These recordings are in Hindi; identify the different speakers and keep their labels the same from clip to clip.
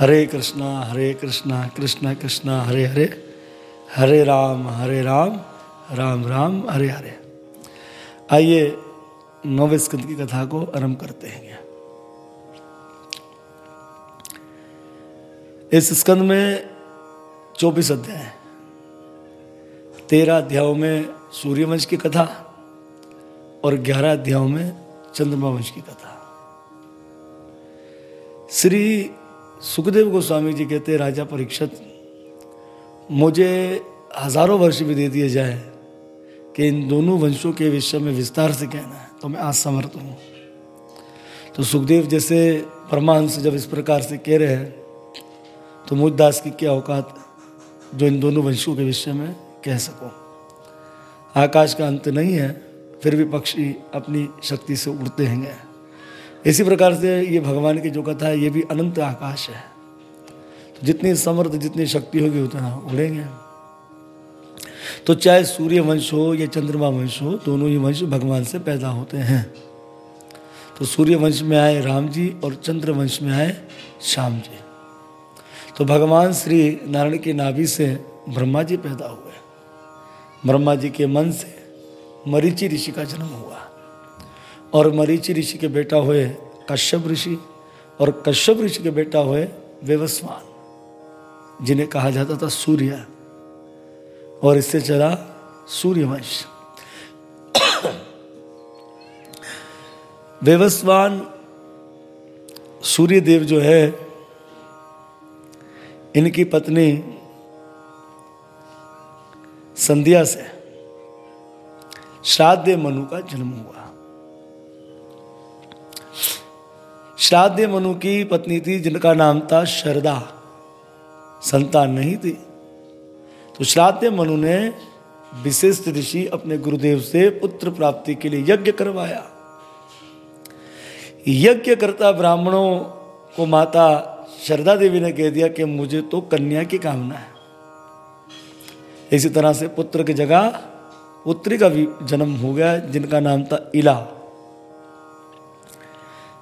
Speaker 1: हरे कृष्णा हरे कृष्णा कृष्णा कृष्णा, हरे हरे। हरे राम हरे राम राम राम, हरे हरे। आइए नौवे स्कंद की कथा को आरंभ करते हैं। इस स्कंद में चौबीस अध्याय, तेरह अध्यायों में सूर्यवंश की कथा और ग्यारह अध्यायों में चंद्रमा वंश की कथा। श्री सुखदेव गोस्वामी जी कहते राजा परीक्षित, मुझे हज़ारों वर्ष भी दे दिए जाए कि इन दोनों वंशों के विषय में विस्तार से कहना है तो मैं आज समर्थ हूँ। तो सुखदेव जैसे परमांश जब इस प्रकार से कह रहे हैं तो मुझदास की क्या औकात जो इन दोनों वंशों के विषय में कह सकूँ? आकाश का अंत नहीं है, फिर भी पक्षी अपनी शक्ति से उड़ते हैं। इसी प्रकार से ये भगवान की जो कथा है, ये भी अनंत आकाश है। तो जितनी समर्थ, जितनी शक्ति होगी, उतना उड़ेंगे। तो चाहे सूर्य वंश हो या चंद्रमा वंश हो, दोनों ही वंश भगवान से पैदा होते हैं। तो सूर्य वंश में आए राम जी और चंद्र वंश में आए श्याम जी। तो भगवान श्री नारायण की नाभि से ब्रह्मा जी पैदा हुए। ब्रह्मा जी के मन से मरीचि ऋषि का जन्म हुआ। और मरीचि ऋषि के बेटा हुए कश्यप ऋषि, और कश्यप ऋषि के बेटा हुए वेवस्वान, जिन्हें कहा जाता था सूर्य, और इससे चला सूर्यवंश। वेवस्वान सूर्य देव जो है, इनकी पत्नी संध्या से श्राद्ध मनु का जन्म हुआ। श्राद्ध मनु की पत्नी थी, जिनका नाम था शरदा। संतान नहीं थी। तो श्राद्ध मनु ने विशिष्ट ऋषि अपने गुरुदेव से पुत्र प्राप्ति के लिए यज्ञ करवाया। यज्ञ करता ब्राह्मणों को माता शरदा देवी ने कह दिया कि मुझे तो कन्या की कामना है। इसी तरह से पुत्र की जगह पुत्री का भी जन्म हो गया, जिनका नाम था इला।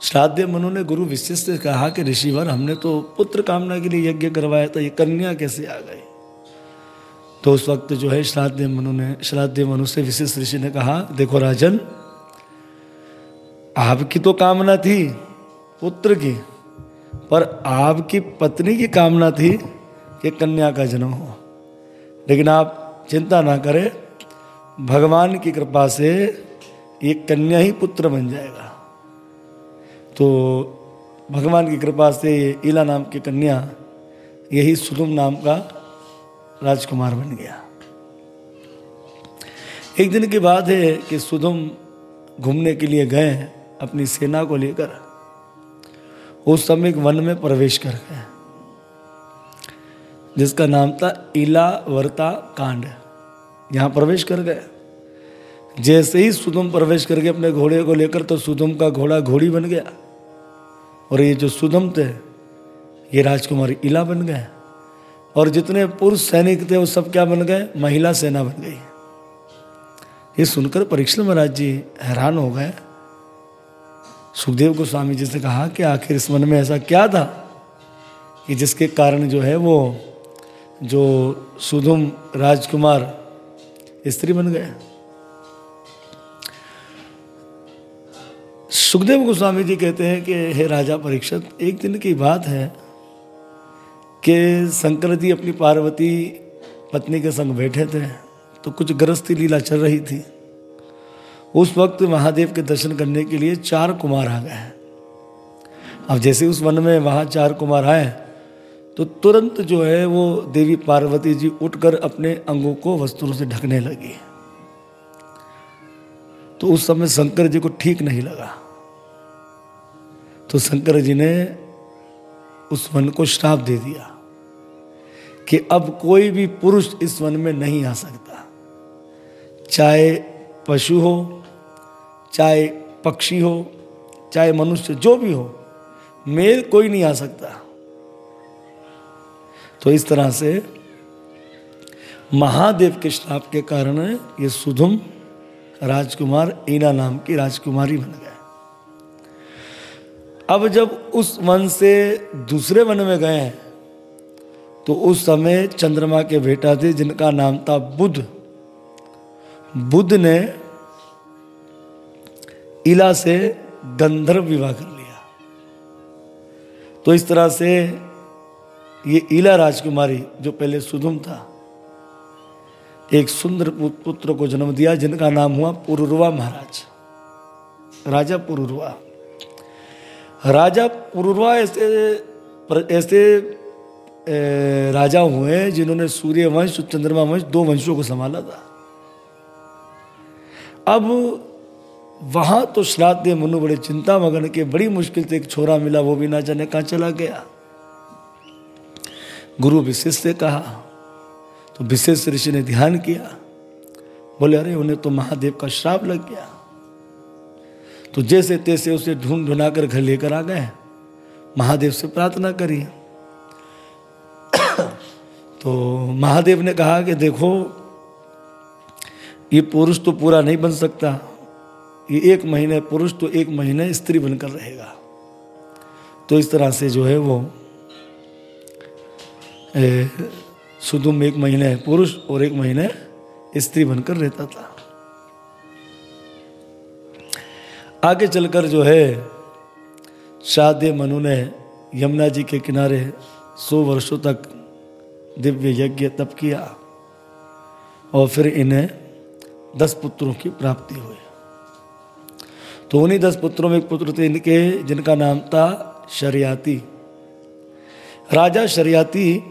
Speaker 1: श्राद्ध मनु ने गुरु विशिष्ट से कहा कि ऋषिवर, हमने तो पुत्र कामना के लिए यज्ञ करवाया था, ये कन्या कैसे आ गई? तो उस वक्त जो है श्राद्ध मनु ने श्राद्ध मनु से विशिष्ट ऋषि ने कहा, देखो राजन, आपकी तो कामना थी पुत्र की, पर आपकी पत्नी की कामना थी कि कन्या का जन्म हो। लेकिन आप चिंता ना करें, भगवान की कृपा से ये कन्या ही पुत्र बन जाएगा। तो भगवान की कृपा से इला नाम की कन्या यही सुदुम नाम का राजकुमार बन गया। एक दिन की बात है कि सुदुम घूमने के लिए गए अपनी सेना को लेकर। उस समय वन में प्रवेश कर गए। जिसका नाम था इला वर्ता कांड। यहाँ प्रवेश कर गए। जैसे ही सुदम प्रवेश कर गए अपने घोड़े को लेकर तो सुदम का घोड़ा घोड़ी बन गया। और ये जो सुदम थे ये राजकुमारी इला बन गए। और जितने पुरुष सैनिक थे, वो सब क्या बन गए? महिला सेना बन गई। ये सुनकर परीक्षण महाराज जी हैरान हो गए। सुखदेव गोस्वामी जी से कहा कि आखिर इस मन में ऐसा क्या था कि जिसके कारण जो है वो, जो सुधुम राजकुमार स्त्री बन गए? सुखदेव गोस्वामी जी कहते हैं कि हे राजा परीक्षित, एक दिन की बात है कि शंकर जी अपनी पार्वती पत्नी के संग बैठे थे तो कुछ गृहस्थी लीला चल रही थी। उस वक्त महादेव के दर्शन करने के लिए चार कुमार आ गए अब जैसे उस वन में वहाँ चार कुमार आए तो तुरंत जो है वो देवी पार्वती जी उठकर अपने अंगों को वस्त्रों से ढकने लगी। तो उस समय शंकर जी को ठीक नहीं लगा। तो शंकर जी ने उस वन को श्राप दे दिया कि अब कोई भी पुरुष इस वन में नहीं आ सकता। चाहे पशु हो, चाहे पक्षी हो, चाहे मनुष्य जो भी हो, मेल कोई नहीं आ सकता। तो इस तरह से महादेव के श्राप के कारण ये सुधुम राजकुमार, ईना नाम की राजकुमारी बन गए। अब जब उस वन से दूसरे वन में गए हैं तो उस समय चंद्रमा के बेटा थे, जिनका नाम था बुद्ध बुद्ध ने इला से गंधर्व विवाह कर लिया। तो इस तरह से ये इला राजकुमारी, जो पहले सुधुम था, एक सुंदर पुत्र को जन्म दिया, जिनका नाम हुआ पुरुरवा महाराज। राजा पुरुरवा। राजा पूर्वा ऐसे ऐसे राजा हुए जिन्होंने सूर्य वंश चंद्रमा वंश, दो वंशों को संभाला था। अब वहाँ तो श्राद्ध मनु बड़े चिंता मगन के बड़ी मुश्किल से एक छोरा मिला, वो भी ना जाने कहा चला गया। गुरु विशेष से कहा तो विशेष ऋषि ने ध्यान किया, बोले, अरे, उन्हें तो महादेव का श्राप लग गया। तो जैसे तैसे उसे ढूंढ ढूंढा कर घर लेकर आ गए। महादेव से प्रार्थना करी। तो महादेव ने कहा कि देखो, ये पुरुष तो पूरा नहीं बन सकता। ये एक महीने पुरुष तो एक महीने स्त्री बनकर रहेगा। तो इस तरह से जो है वो सुदुम एक महीने पुरुष और एक महीने स्त्री बनकर रहता था। आगे चलकर जो है, शादे मनु ने यमुना जी के किनारे सौ वर्षों तक दिव्य यज्ञ तप किया और फिर इन्हें दस पुत्रों की प्राप्ति हुई। तो उन्हीं दस पुत्रों में एक पुत्र थे इनके, जिनका नाम था शरियाती। राजा शरियाती,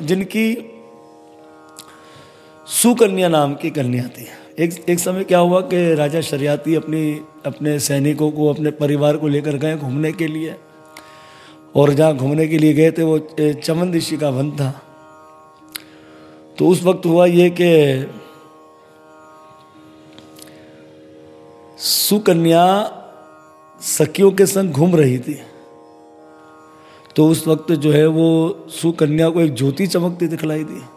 Speaker 1: जिनकी सुकन्या नाम की कन्या थी। एक एक समय क्या हुआ कि राजा शरियाती अपनी, अपने सैनिकों को, अपने परिवार को लेकर गए घूमने के लिए। और जहाँ घूमने के लिए गए थे, वो चमन ऋषि का वन था। तो उस वक्त हुआ ये कि सुकन्या सखियों के संग घूम रही थी। तो उस वक्त जो है वो सुकन्या को एक ज्योति चमकती दिखलाई दी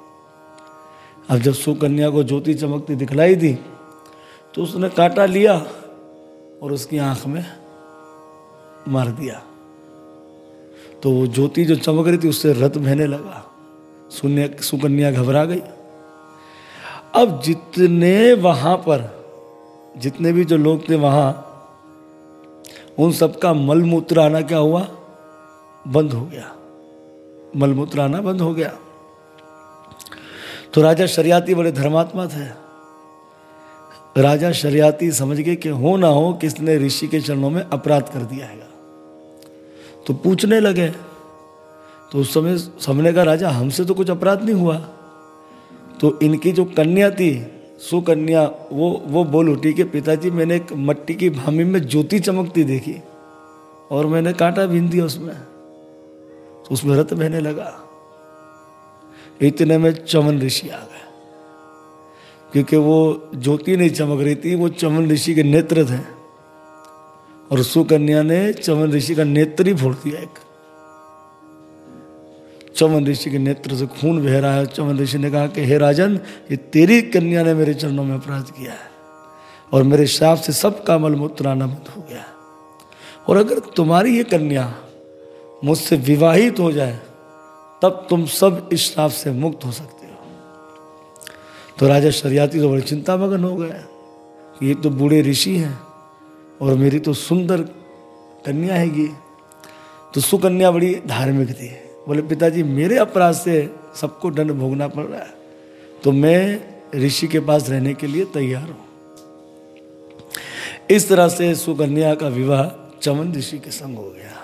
Speaker 1: अब जब सुकन्या को ज्योति चमकती दिखलाई दी तो उसने काटा लिया और उसकी आँख में मार दिया। तो वो ज्योति जो चमक रही थी, उससे रत बहने लगा। सुन्या, सुकन्या घबरा गई। अब जितने वहाँ पर, जितने भी जो लोग थे वहाँ, उन सबका मलमूत्र आना क्या हुआ? बंद हो गया। मलमूत्र आना बंद हो गया। तो राजा शरियाती बड़े धर्मात्मा थे। राजा शरियाती समझ गए कि हो ना हो किसने ऋषि के चरणों में अपराध कर दिया है तो पूछने लगे तो उस समय समझने का राजा, हमसे तो कुछ अपराध नहीं हुआ। तो इनकी जो कन्या थी, सुकन्या, वो वो बोल उठी कि पिताजी, मैंने एक मट्टी की भामी में ज्योति चमकती देखी और मैंने कांटा बीन दिया उसमें। तो उसमें रत बहने लगा। इतने में चमन ऋषि आ गए। क्योंकि वो ज्योति नहीं चमक रही थी, वो चमन ऋषि के नेत्र थे। और सुकन्या ने चमन ऋषि का नेत्र ही फोड़ दिया एक। चमन ऋषि के नेत्र से खून बह रहा है। चमन ऋषि ने कहा कि, हे राजन, ये तेरी कन्या ने मेरे चरणों में अपराध किया है और मेरे श्राप से सब का मलमूत्र आना बंद हो गया और अगर तुम्हारी ये कन्या मुझसे विवाहित हो जाए तब तुम सब इस श्राप से मुक्त हो सकते हो। तो राजा शरियाती तो बड़ी चिंता मगन हो गए ये तो बूढ़े ऋषि हैं और मेरी तो सुंदर कन्या हैगी तो सुकन्या बड़ी धार्मिक थी। बोले, पिताजी, मेरे अपराध से सबको दंड भोगना पड़ रहा है। तो मैं ऋषि के पास रहने के लिए तैयार हूँ। इस तरह से सुकन्या का विवाह चमन ऋषि के संग हो गया।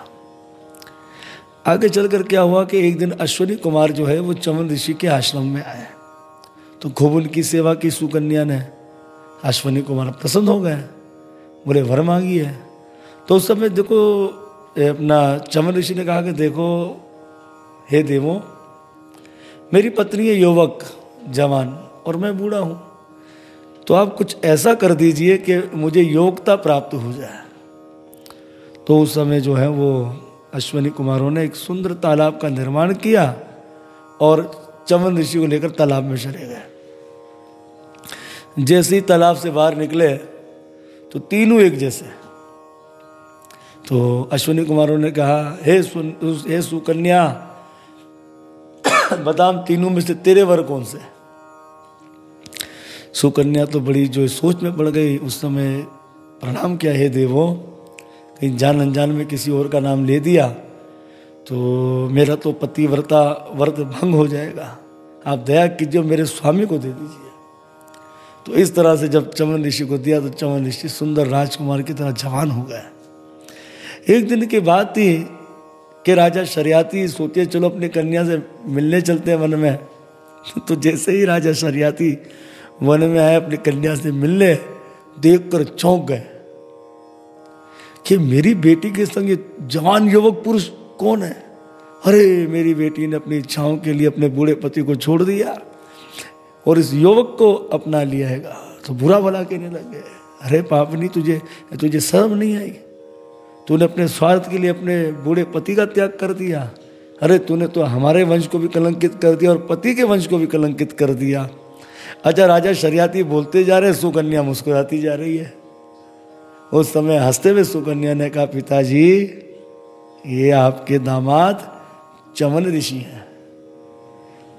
Speaker 1: आगे चलकर क्या हुआ कि एक दिन अश्वनी कुमार जो है, वो चमन ऋषि के आश्रम में आए। तो खूब उनकी सेवा की सुकन्या ने अश्वनी कुमार प्रसन्न हो गए। बोले, वर मांगी है। तो उस समय देखो अपना चमन ऋषि ने कहा कि, देखो, हे देवो, मेरी पत्नी है युवक, जवान, और मैं बूढ़ा हूँ। तो आप कुछ ऐसा कर दीजिए कि मुझे योग्यता प्राप्त हो जाए। तो उस समय जो है, वो अश्वनी कुमारों ने एक सुंदर तालाब का निर्माण किया और चमन ऋषि को लेकर तालाब में चले गए। जैसे ही तालाब से बाहर निकले तो तीनों एक जैसे। तो अश्विनी कुमारों ने कहा, हे सुन, हे सुकन्या बताम तीनों में से तेरे वर कौन से? सुकन्या तो बड़ी जो सोच में पड़ गई, उस समय प्रणाम किया, हे देवो कहीं जान अनजान में किसी और का नाम ले दिया तो मेरा तो पतिव्रता व्रत भंग हो जाएगा। आप दया कीजिए मेरे स्वामी को दे दीजिए। तो इस तरह से जब चमन ऋषि को दिया तो चमन ऋषि सुंदर राजकुमार की तरह जवान हो गए। एक दिन की बात थी कि राजा शरियाती सोचे, चलो अपनी कन्या से मिलने चलते हैं वन में। तो जैसे ही राजा शरियाती वन में आए, अपनी कन्या से मिलने, देखकर चौंक गए। कि मेरी बेटी के संग जवान युवक पुरुष कौन है? अरे, मेरी बेटी ने अपनी इच्छाओं के लिए अपने बूढ़े पति को छोड़ दिया और इस युवक को अपना लिया है। तो बुरा भला कहने लग गए अरे पापनी तुझे तुझे शर्म नहीं आई? तूने अपने स्वार्थ के लिए अपने बूढ़े पति का त्याग कर दिया। अरे, तूने तो हमारे वंश को भी कलंकित कर दिया और पति के वंश को भी कलंकित कर दिया। अच्छा राजा शरियाती बोलते जा रहे सुकन्या मुस्कुराती जा रही है। उस समय हँसते हुए सुकन्या ने कहा, पिताजी, ये आपके दामाद चमन ऋषि हैं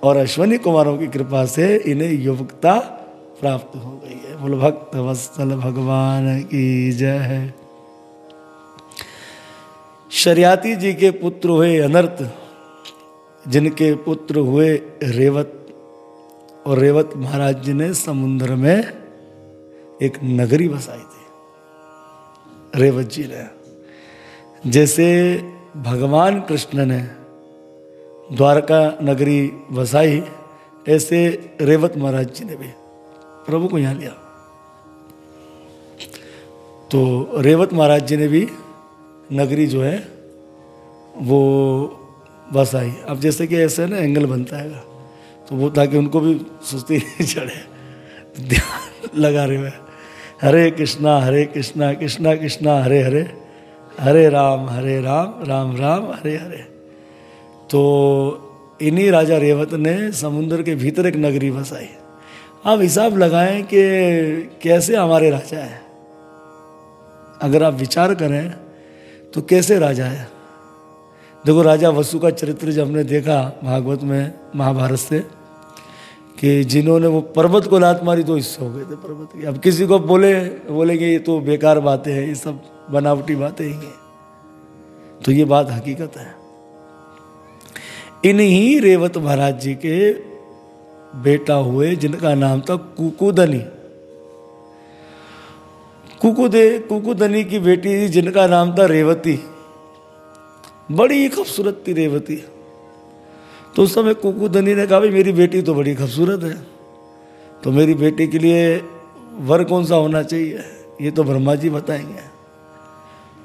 Speaker 1: और अश्वनी कुमारों की कृपा से इन्हें युवकता प्राप्त हो गई है। बोल, भक्त वत्सल भगवान की जय। है शरियाती जी के पुत्र हुए अनर्थ, जिनके पुत्र हुए रेवत, और रेवत महाराज जी ने समुद्र में एक नगरी बसाई थी। रेवत जी ने। जैसे भगवान कृष्ण ने द्वारका नगरी बसाई ऐसे रेवत महाराज जी ने भी प्रभु को यहाँ लिया। तो रेवत महाराज जी ने भी नगरी जो है, वो बसाई अब जैसे कि ऐसे ना एंगल बनता है तो वो ताकि उनको भी सुस्ती नहीं चढ़े, ध्यान लगा रहे हुए हरे कृष्णा हरे कृष्णा कृष्णा कृष्णा, हरे हरे। हरे राम हरे राम राम राम, हरे हरे। तो इन्हीं राजा रेवत ने समुद्र के भीतर एक नगरी बसाई। आप हिसाब लगाएँ कि कैसे हमारे राजा हैं। अगर आप विचार करें तो कैसे राजा है। देखो, राजा वसु का चरित्र जब हमने देखा भागवत में, महाभारत से कि जिन्होंने वो पर्वत को लात मारी तो इससे हो गए थे पर्वत की। अब किसी को बोले बोलेंगे ये तो बेकार बातें हैं, ये सब बनावटी बातें ही हैं। तो ये बात हकीकत है। इन्हीं रेवत महाराज जी के बेटा हुए, जिनका नाम था कुकुदनी। कुकुदे, कुकुदनी की बेटी जिनका नाम था रेवती। बड़ी खूबसूरत थी रेवती। तो उस समय कुकुदनी ने कहा, भाई, मेरी बेटी तो बड़ी खूबसूरत है। तो मेरी बेटी के लिए वर कौन सा होना चाहिए? ये तो ब्रह्मा जी बताएँगे।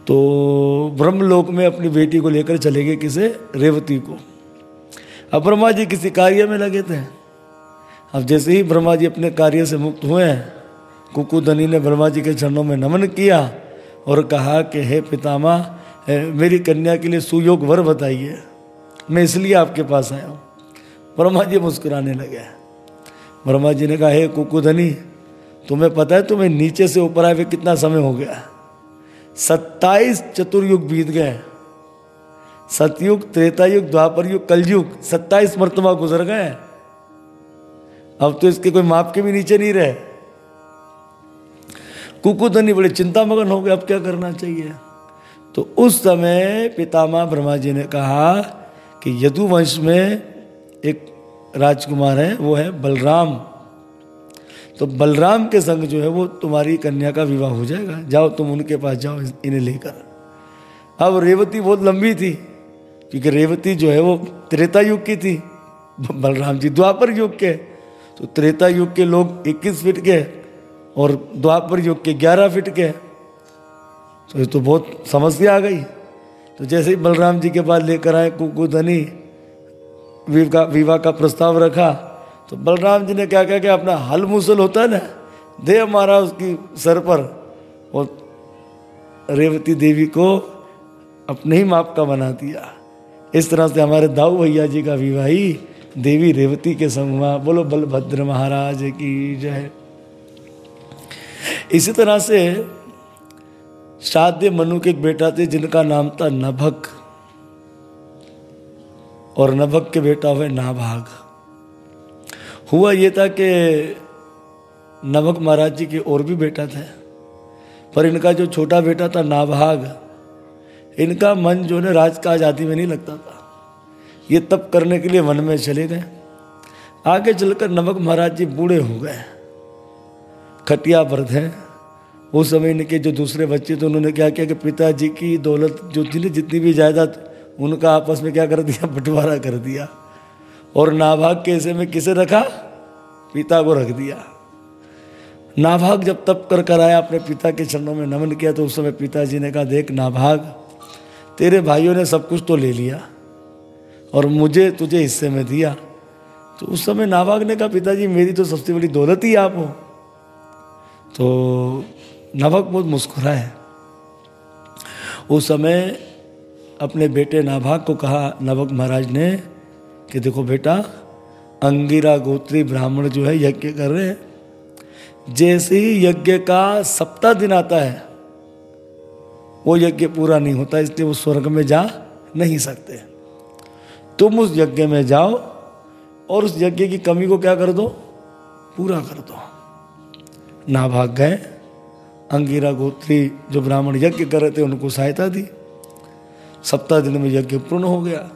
Speaker 1: तो ब्रह्मलोक में अपनी बेटी को लेकर चले गए किसे रेवती को। अब ब्रह्मा जी किसी कार्य में लगे थे। अब जैसे ही ब्रह्मा जी अपने कार्य से मुक्त हुए कुकुदनी ने ब्रह्मा जी के चरणों में नमन किया और कहा कि, हे पितामा मेरी कन्या के लिए सुयोग वर बताइए। मैं इसलिए आपके पास आया हूँ। ब्रह्मा जी मुस्कुराने लगे। ब्रह्मा जी ने कहा, हे कुकुधनी तुम्हें पता है तुम्हें नीचे से ऊपर आए हुए कितना समय हो गया? सत्ताईस चतुर्युग बीत गए। सतयुग त्रेता युग द्वापर युग कलयुग, सत्ताईस मर्तबा गुजर गए। अब तो इसके कोई माप के भी नीचे नहीं रहे। कुकुधनी बड़े चिंता मगन हो गए, अब क्या करना चाहिए? तो उस समय पितामह ब्रह्मा जी ने कहा कि यदु वंश में एक राजकुमार है, वो है बलराम। तो बलराम के संग जो है वो तुम्हारी कन्या का विवाह हो जाएगा। जाओ तुम उनके पास जाओ इन्हें लेकर। अब रेवती बहुत लंबी थी, क्योंकि रेवती जो है वो त्रेता युग की थी। बलराम जी द्वापर युग के। तो त्रेता युग के लोग 21 फीट के और द्वापर युग के 11 फीट के। तो ये तो बहुत समस्या आ गई। तो जैसे ही बलराम जी के पास लेकर आए कुकुधनी विवाह विवाह का प्रस्ताव रखा तो बलराम जी ने क्या क्या क्या, अपना हल मुसल होता है ना दे मारा उसकी सर पर, और रेवती देवी को अपने ही माप का बना दिया। इस तरह से हमारे दाऊ भैया जी का विवाही देवी रेवती के संग हुआ। बोलो, बलभद्र महाराज की जय। इसी तरह से श्राद्ध मनु के एक बेटा थे, जिनका नाम था नभक। और नभक के बेटा हुए नाभाग। हुआ ये था कि नभक महाराज जी के और भी बेटा थे, पर इनका जो छोटा बेटा था नाभाग, इनका मन जो है राजकाज आदि में नहीं लगता था। ये तप करने के लिए वन में चले गए। आगे चलकर नमक महाराज जी बूढ़े हो गए। खटिया वृद्ध हैं। उस समय इनके जो दूसरे बच्चे थे, उन्होंने क्या किया कि पिताजी की दौलत जो ना, जितनी भी जायदाद, उनका आपस में क्या कर दिया, बंटवारा कर दिया। और नाभाग के ऐसे में किसे रखा? पिता को रख दिया। नाभाग जब तप कर कर आया, अपने पिता के चरणों में नमन किया तो उस समय पिताजी ने कहा, देख नाभाग, तेरे भाइयों ने सब कुछ तो ले लिया और मुझे तुझे हिस्से में दिया। तो उस समय नाभाग ने कहा, पिताजी, मेरी तो सबसे बड़ी दौलत ही आप हो। तो नवक बहुत मुस्कुराए उस समय अपने बेटे नाभाग को कहा नवक महाराज ने, कि देखो बेटा, अंगिरा गोत्री ब्राह्मण जो है यज्ञ कर रहे हैं। जैसे ही यज्ञ का सप्ताह दिन आता है, वो यज्ञ पूरा नहीं होता, इसलिए वो स्वर्ग में जा नहीं सकते। तुम उस यज्ञ में जाओ और उस यज्ञ की कमी को क्या कर दो? पूरा कर दो। ना भाग गए। अंगिरा गोत्री जो ब्राह्मण यज्ञ कर रहे थे, उनको सहायता दी। सप्ताह दिन में यज्ञ पूर्ण हो गया।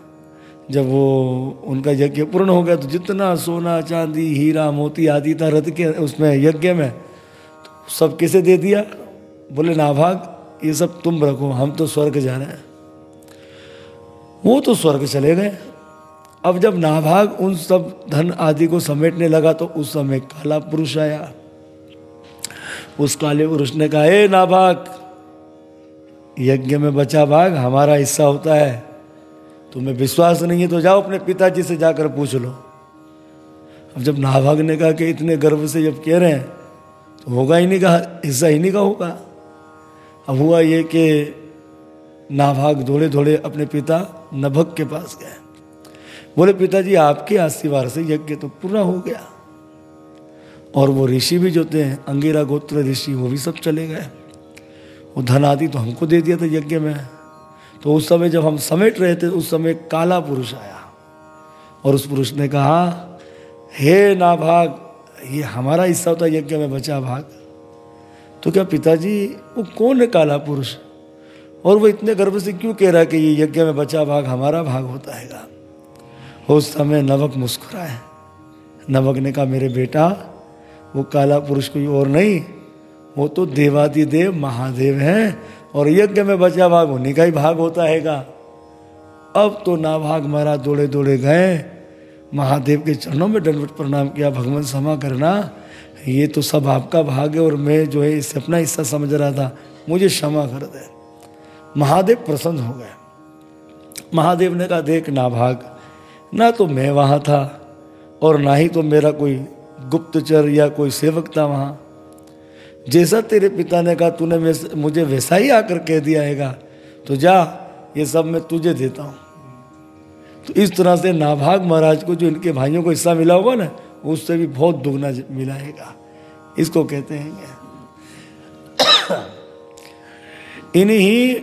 Speaker 1: जब वो उनका यज्ञ पूर्ण हो गया तो जितना सोना, चांदी, हीरा, मोती आदि था रथ के उसमें, यज्ञ में तो सब किसे दे दिया? बोले, नाभाग, ये सब तुम रखो, हम तो स्वर्ग जा रहे हैं। वो तो स्वर्ग चले गए। अब जब नाभाग उन सब धन आदि को समेटने लगा तो उस समय काला पुरुष आया। उस काले पुरुष ने कहा, ए नाभाग यज्ञ में बचा भाग हमारा हिस्सा होता है। तुम्हें विश्वास नहीं है तो जाओ अपने पिताजी से जाकर पूछ लो। अब जब नाभाग ने कहा कि इतने गर्व से जब कह रहे हैं तो होगा ही नहीं का हिस्सा ही नहीं का होगा। अब हुआ ये कि नाभाग दौड़े दौड़े अपने पिता नभक के पास गए। बोले, पिताजी, आपके आशीर्वाद से यज्ञ तो पूरा हो गया। और वो ऋषि भी जो थे, अंगीरा गोत्र ऋषि, वो भी सब चले गए। वो धन आदि तो हमको दे दिया था यज्ञ में। तो उस समय जब हम समेट रहे थे, उस समय काला पुरुष आया। और उस पुरुष ने कहा, हे ना भाग ये हमारा हिस्सा होता यज्ञ में बचा भाग। तो क्या पिताजी, वो कौन है काला पुरुष? और वो इतने गर्व से क्यों कह रहा है कि ये यज्ञ में बचा भाग हमारा भाग होता है उस समय नवक मुस्कुराए। नवक ने कहा, मेरे बेटा वो काला पुरुष कोई और नहीं, वो तो देवादिदेव महादेव हैं और यज्ञ में बचा भाग उन्हीं का ही भाग होता हैगा। अब तो नाभाग महाराज दौड़े दौड़े गए। महादेव के चरणों में दंडवत प्रणाम किया, भगवान क्षमा करना, ये तो सब आपका भाग है और मैं जो है इससे अपना हिस्सा समझ रहा था, मुझे क्षमा कर दे। महादेव प्रसन्न हो गए। महादेव ने कहा, देख नाभाग, ना तो मैं वहाँ था और ना ही तो मेरा कोई गुप्तचर या कोई सेवक था वहाँ। जैसा तेरे पिता ने कहा, तूने मुझे वैसा ही आकर कह दिया हैगा तो जा, ये सब मैं तुझे देता हूँ। तो इस तरह से नाभाग महाराज को जो इनके भाइयों को हिस्सा मिला होगा ना, उससे भी बहुत दुगना मिला हैगा इसको कहते हैं इन्हीं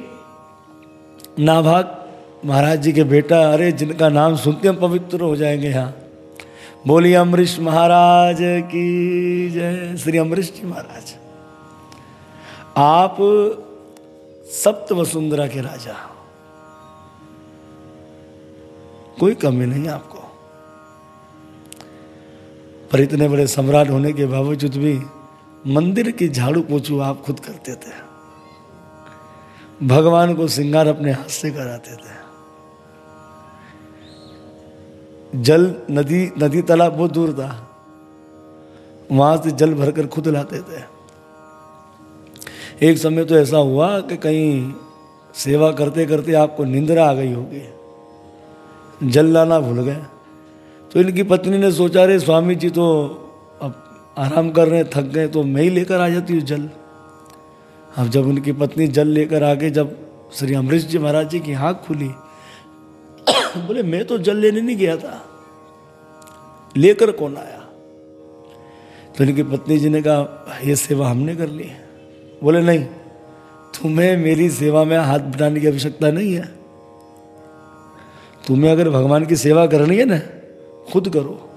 Speaker 1: नाभाग महाराज जी के बेटा, अरे जिनका नाम सुनते हम पवित्र हो जाएँगे यहाँ। बोली अमरीश महाराज की जय। श्री अमरीश जी महाराज। आप सप्त वसुंधरा के राजा कोई कमी नहीं आपको। पर इतने बड़े सम्राट होने के बावजूद भी मंदिर की झाड़ू पोछू आप खुद करते थे। भगवान को श्रृंगार अपने हाथ से कराते थे। जल, नदी नदी तालाब बहुत दूर था। वहाँ से जल भरकर खुद लाते थे। एक समय तो ऐसा हुआ कि कहीं सेवा करते करते आपको निंद्रा आ गई होगी। जल लाना भूल गए। तो इनकी पत्नी ने सोचा रे स्वामी जी तो अब आराम कर रहे थक गए तो मैं ही लेकर आ जाती हूँ जल। अब जब उनकी पत्नी जल लेकर आगे, जब श्री अमरीश जी महाराज जी की आँख खुली बोले, मैं तो जल लेने नहीं गया था। लेकर कौन आया? तो इनकी पत्नी जी ने कहा, ये सेवा हमने कर ली। बोले, नहीं, तुम्हें मेरी सेवा में हाथ बटाने की आवश्यकता नहीं है। तुम्हें अगर भगवान की सेवा करनी है ना, खुद करो।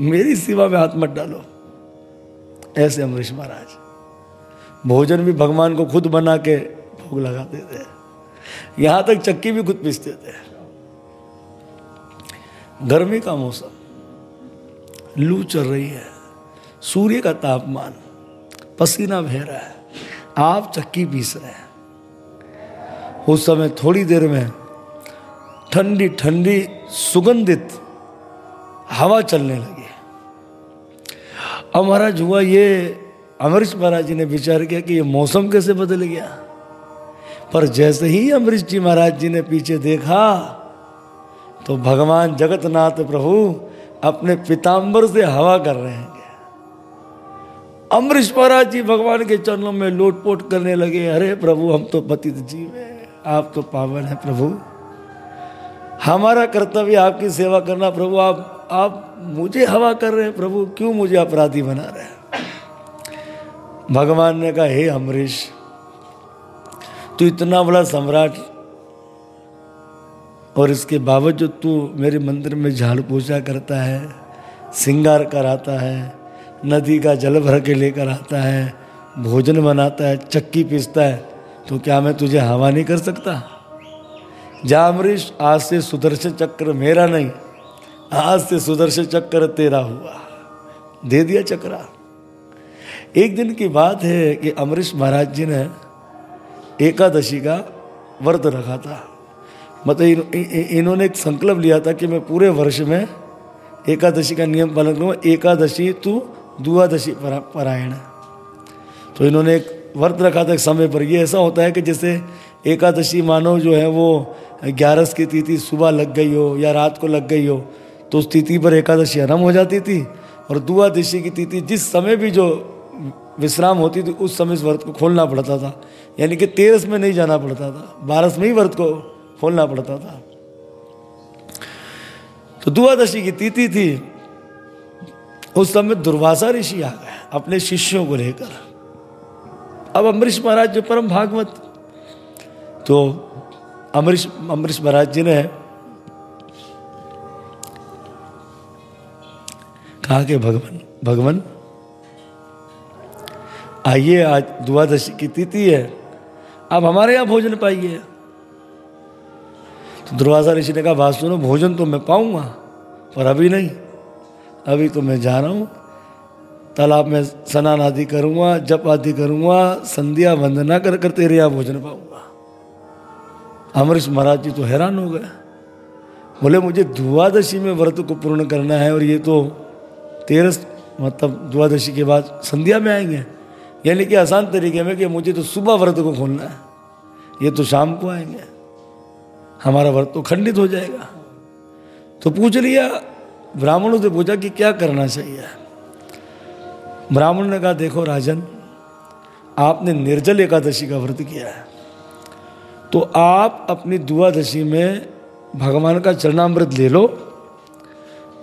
Speaker 1: मेरी सेवा में हाथ मत डालो। ऐसे अमरीश महाराज, भोजन भी भगवान को खुद बना के भोग लगाते थे। यहाँ तक चक्की भी खुद पीसते थे। गर्मी का मौसम। लू चल रही है। सूर्य का तापमान पसीना बह रहा है। आप चक्की पीस रहे हैं। उस समय थोड़ी देर में ठंडी ठंडी, सुगंधित हवा चलने लगी अब महाराज, हुआ ये, अमरीश महाराज जी ने विचार किया कि ये मौसम कैसे बदल गया। पर जैसे ही अमरीश जी महाराज जी ने पीछे देखा तो भगवान जगतनाथ प्रभु अपने पिताम्बर से हवा कर रहे हैं। अमरीश महाराज जी भगवान के चरणों में लोटपोट करने लगे, अरे प्रभु, हम तो पतित जीव है, आप तो पावन है प्रभु। हमारा कर्तव्य आपकी सेवा करना, प्रभु, आप आप मुझे हवा कर रहे हैं, प्रभु, क्यों मुझे अपराधी बना रहे हैं? भगवान ने कहा, हे अमरीश, तू इतना बड़ा सम्राट और इसके बावजूद तू मेरे मंदिर में झाड़ पूजा करता है, सिंगार कराता है, नदी का जल भर के लेकर आता है, भोजन बनाता है, चक्की पीसता है तो क्या मैं तुझे हवा नहीं कर सकता? जा अमरीश, आज से सुदर्शन चक्र मेरा नहीं, आज से सुदर्शन चक्र तेरा हुआ। दे दिया चक्रा। एक दिन की बात है कि अमरीश महाराज जी ने एकादशी का व्रत रखा था। मतलब इन्होंने एक संकल्प लिया था कि मैं पूरे वर्ष में एकादशी का नियम पालन करूँगा एकादशी तू दुआदशी परायण। तो इन्होंने एक व्रत रखा था समय पर। ये ऐसा होता है कि जैसे एकादशी मानो जो है वो ग्यारस की तिथि सुबह लग गई हो या रात को लग गई हो तो उस तिथि पर एकादशी आरंभ हो जाती थी और दुआदशी की तिथि जिस समय भी जो विश्राम होती थी, उस समय इस व्रत को खोलना पड़ता था। यानी कि तेरस में नहीं जाना पड़ता था, बारस में ही व्रत को खोलना पड़ता था। तो दुआदशी की तिथि थी। उस समय दुर्वासा ऋषि आ गए अपने शिष्यों को लेकर। अब अमरीश महाराज जो परम भागवत। तो अमरीश अमरीश महाराज जी ने कहा कि भगवान भगवान, आइए, आज द्वादशी की तिथि है। आप हमारे यहाँ भोजन पाइए। तो दुर्वासा ऋषि ने कहा बात भोजन तो मैं पाऊँगा, पर अभी नहीं। अभी तो मैं जा रहा हूँ। तालाब में स्नान आदि करूँगा जप आदि करूँगा, संध्या वंदना कर कर तेरे यहाँ भोजन पाऊँगा। अमरीश महाराज जी तो हैरान हो गए। बोले, मुझे द्वादशी में व्रत को पूर्ण करना है और ये तो तेरस मतलब द्वादशी के बाद संध्या में आएँगे। यानी कि आसान तरीके में कि मुझे तो सुबह व्रत को खोलना है। ये तो शाम को आएँगे। हमारा व्रत तो खंडित हो जाएगा। तो पूछ लिया, ब्राह्मणों से पूछा कि क्या करना चाहिए? ब्राह्मण ने कहा, देखो राजन, आपने निर्जल एकादशी का व्रत किया है। तो आप अपनी दुआदशी में भगवान का चरणामृत ले लो,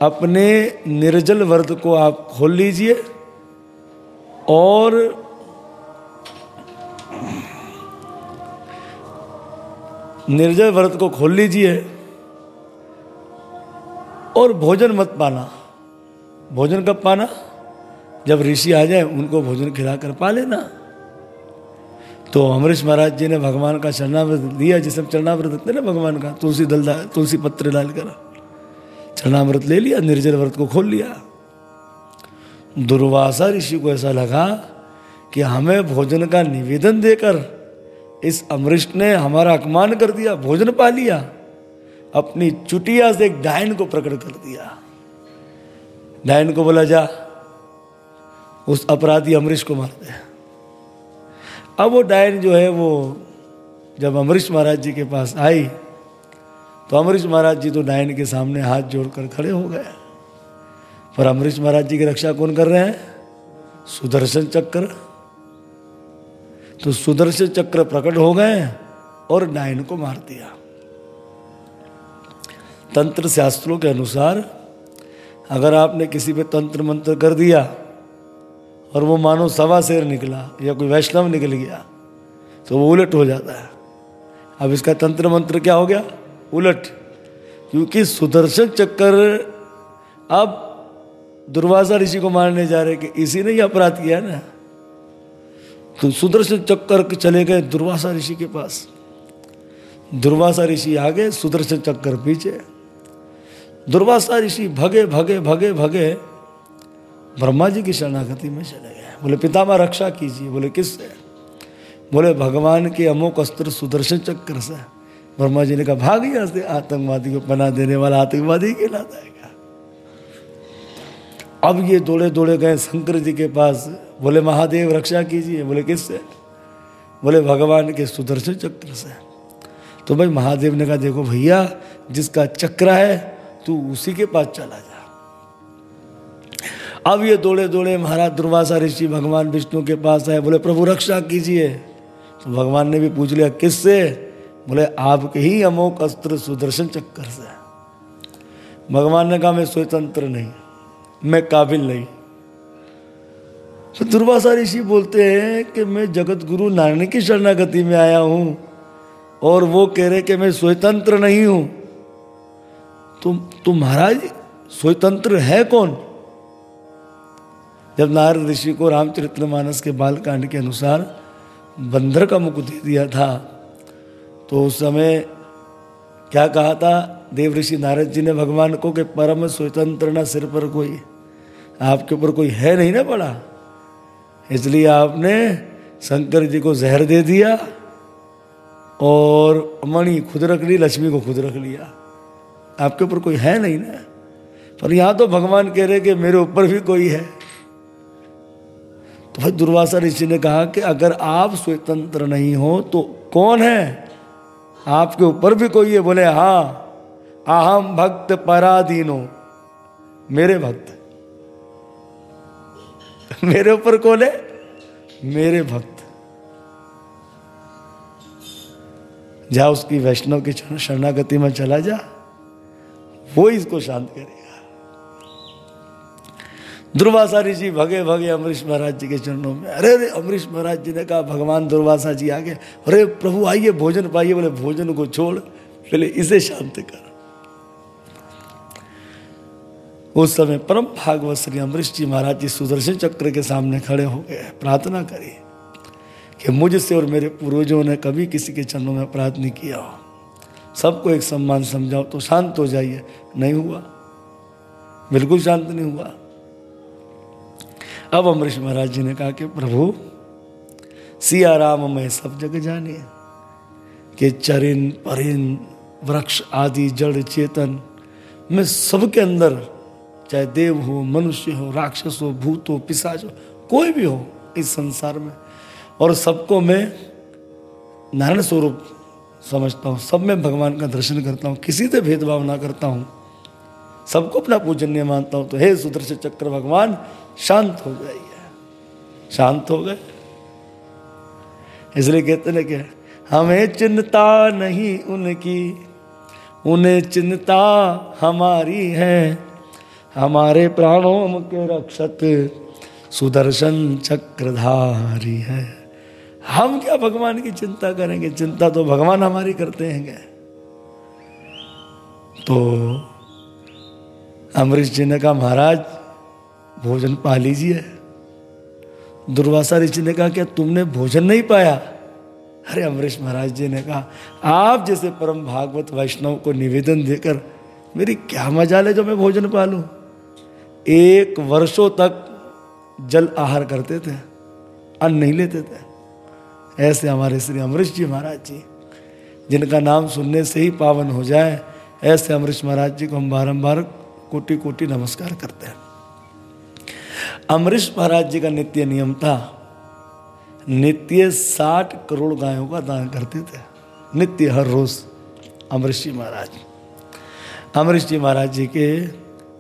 Speaker 1: अपने निर्जल व्रत को आप खोल लीजिए और निर्जल व्रत को खोल लीजिए और भोजन मत पाना। भोजन कब पाना? जब ऋषि आ जाए, उनको भोजन खिलाकर पा लेना। तो अमरीश महाराज जी ने भगवान का चरणाव्रत लिया जिसे चरणाव्रत रखते ना भगवान का, तुलसी दल तुलसी पत्र डालकर। चरणाव्रत ले लिया निर्जल व्रत को खोल लिया। दुर्वासा ऋषि को ऐसा लगा कि हमें भोजन का निवेदन देकर इस अमरीश ने हमारा अपमान कर दिया, भोजन पा लिया, अपनी चुटिया से एक डायन को प्रकट कर दिया। डायन को बोला, जा, उस अपराधी अमरीश को मार दे। अब वो डायन जो है, वो जब अमरीश महाराज जी के पास आई तो अमरीश महाराज जी तो डायन के सामने हाथ जोड़कर खड़े हो गए। पर अमरीश महाराज जी की रक्षा कौन कर रहे हैं? सुदर्शन चक्र। तो सुदर्शन चक्र प्रकट हो गए और डायन को मार दिया। तंत्र शास्त्रों के अनुसार अगर आपने किसी पे तंत्र मंत्र कर दिया और वो मानो सवा शेर निकला या कोई वैष्णव निकल गया तो वो उलट हो जाता है। अब इसका तंत्र मंत्र क्या हो गया? उलट। क्योंकि सुदर्शन चक्कर अब दुर्वासा ऋषि को मारने जा रहे कि इसी ने ही अपराध किया ना? तो सुदर्शन चक्कर चले गए दुर्वासा ऋषि के पास। दुर्वासा ऋषि आगे सुदर्शन चक्कर पीछे। दुर्वासा ऋषि भगे भगे भगे भगे, ब्रह्मा जी की शरणागति में चले गए। बोले, पितामह, रक्षा कीजिए। बोले, किससे? बोले, भगवान के अमोक अस्त्र सुदर्शन चक्र से। ब्रह्मा जी ने कहा, भाग से, आतंकवादी को बना देने वाला आतंकवादी कहलाता है अब ये दौड़े दौड़े गए, शंकर जी के पास। बोले, महादेव, रक्षा कीजिए। बोले, किससे? बोले, भगवान के सुदर्शन चक्र से। तो भाई महादेव ने कहा, देखो भैया, जिसका चक्र है, तू उसी के पास चला जा। अब ये दौड़े दौड़े महाराज दुर्वासा ऋषि भगवान विष्णु के पास आए। बोले, प्रभु, रक्षा कीजिए। तो भगवान ने भी पूछ लिया, किससे? बोले, आपके ही अमोक अस्त्र सुदर्शन चक्कर से। भगवान ने कहा, मैं स्वतंत्र नहीं, मैं काबिल नहीं। तो दुर्वासा ऋषि बोलते हैं कि मैं जगत गुरु नारायण की शरणागति में आया हूँ और वो कह रहे कि मैं स्वतंत्र नहीं हूँ। तुम तो महाराज, स्वतंत्र है कौन? जब नारद ऋषि को रामचरित्र मानस के बालकांड के अनुसार बंदर का मुकुट दे दिया था तो उस समय क्या कहा था? देव ऋषि नारद जी ने भगवान को कि परम स्वतंत्र ना सिर पर कोई, आपके ऊपर कोई है नहीं ना पड़ा? इसलिए आपने शंकर जी को जहर दे दिया और मणि खुद रख ली, लक्ष्मी को खुद रख लिया। आपके ऊपर कोई है नहीं ना? पर यहाँ तो भगवान कह रहे कि मेरे ऊपर भी कोई है। तो भाई दुर्वासा ऋषि ने कहा कि अगर आप स्वतंत्र नहीं हो तो कौन है? आपके ऊपर भी कोई है? बोले हाँ अहम भक्त पराधीनो, मेरे भक्त। मेरे ऊपर कौन है? मेरे भक्त। जा उसकी वैष्णव की शरणागति में चला जा। वो इसको शांत करेगा। दुर्वासा ऋषि भगे भगे अमरीश महाराज जी के चरणों में। अरे अरे अमरीश महाराज जी ने कहा, भगवान दुर्वासा जी आगे। अरे प्रभु, आइए, भोजन पाइए। बोले, भोजन को छोड़, पहले इसे शांत कर। उस समय परम भागवत श्री अमरीश जी महाराज जी सुदर्शन चक्र के सामने खड़े हो गए, प्रार्थना करी कि मुझसे और मेरे पूर्वजों ने कभी किसी के चरणों में अपराध नहीं किया हो। सबको एक सम्मान समझाओ तो शांत हो जाइए। नहीं हुआ। बिल्कुल शांत नहीं हुआ। अब अमरीश महाराज जी ने कहा कि प्रभु, सिया राम, मैं सब जगह जाने कि चरिन, परिन, वृक्ष आदि, जड़, चेतन, मैं सबके अंदर चाहे देव हो, मनुष्य हो, राक्षस हो, भूत हो पिसाच हो, कोई भी हो इस संसार में। और सबको मैं नारायण स्वरूप समझता हूँ, सब में भगवान का दर्शन करता हूँ, किसी से भेदभाव ना करता हूँ। सबको अपना पूजन्य मानता हूँ तो हे सुदर्शन चक्र भगवान, शांत हो जाइए। शांत हो गए। इसलिए कहते ना कि हमें चिंता नहीं उनकी, उन्हें चिंता हमारी है। हमारे प्राणों के रक्षक सुदर्शन चक्रधारी है। हम क्या भगवान की चिंता करेंगे? चिंता तो भगवान हमारी करते हैं तो अमरीश जी ने कहा, महाराज, भोजन पा लीजिए। दुर्वासा ऋषि ने कहा, क्या तुमने भोजन नहीं पाया? अरे अमरीश महाराज जी ने कहा, आप जैसे परम भागवत वैष्णव को निवेदन देकर मेरी क्या मजाल है जो मैं भोजन पालू एक वर्षों तक जल आहार करते थे, अन्न नहीं लेते थे। ऐसे हमारे श्री अमरीश जी महाराज जी, जिनका नाम सुनने से ही पावन हो जाए, ऐसे अमरीश महाराज जी को हम बारम्बार कोटि कोटि नमस्कार करते हैं। अमरीश महाराज जी का नित्य नियम था, नित्य साठ करोड़ गायों का दान करते थे। नित्य हर रोज, अमरीश जी महाराज। अमरीश जी महाराज जी के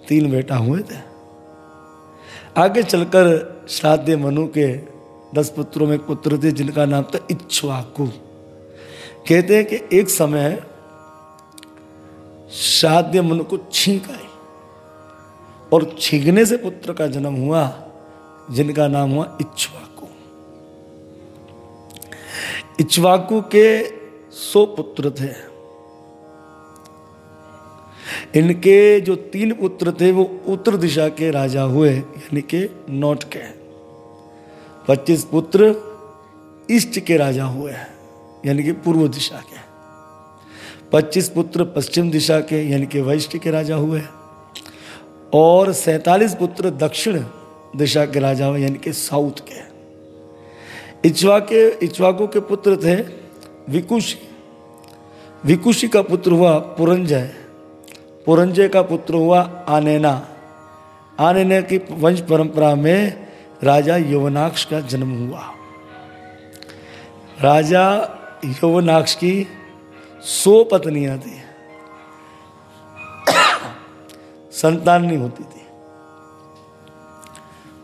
Speaker 1: तीन बेटा हुए थे। आगे चलकर श्राद्ध मनु के दस पुत्रों में पुत्र थे, जिनका नाम था इच्छुआकु। कहते हैं कि एक समय श्राद्ध मनु को छींक आई और छींकने से पुत्र का जन्म हुआ, जिनका नाम हुआ इच्छुआकु। इच्छवाकु के सौ पुत्र थे। इनके जो तीन पुत्र थे, वो उत्तर दिशा के राजा हुए, यानी के नोट के पच्चीस पुत्र ईस्ट के राजा हुए यानी कि पूर्व दिशा के पच्चीस पुत्र पश्चिम दिशा के, यानी कि वैष्ट के राजा हुए और सैतालीस पुत्र दक्षिण दिशा के राजा हुए, यानी कि साउथ के इच्छवा के इच्छवाकों के पुत्र थे विकुशी। विकुशी का पुत्र हुआ पुरंजय। पुरंजय का पुत्र हुआ आनेना। आनेना की वंश परंपरा में राजा यवनाक्ष का जन्म हुआ। राजा यवनाक्ष की सौ पत्नियाँ थी। संतान नहीं होती थी।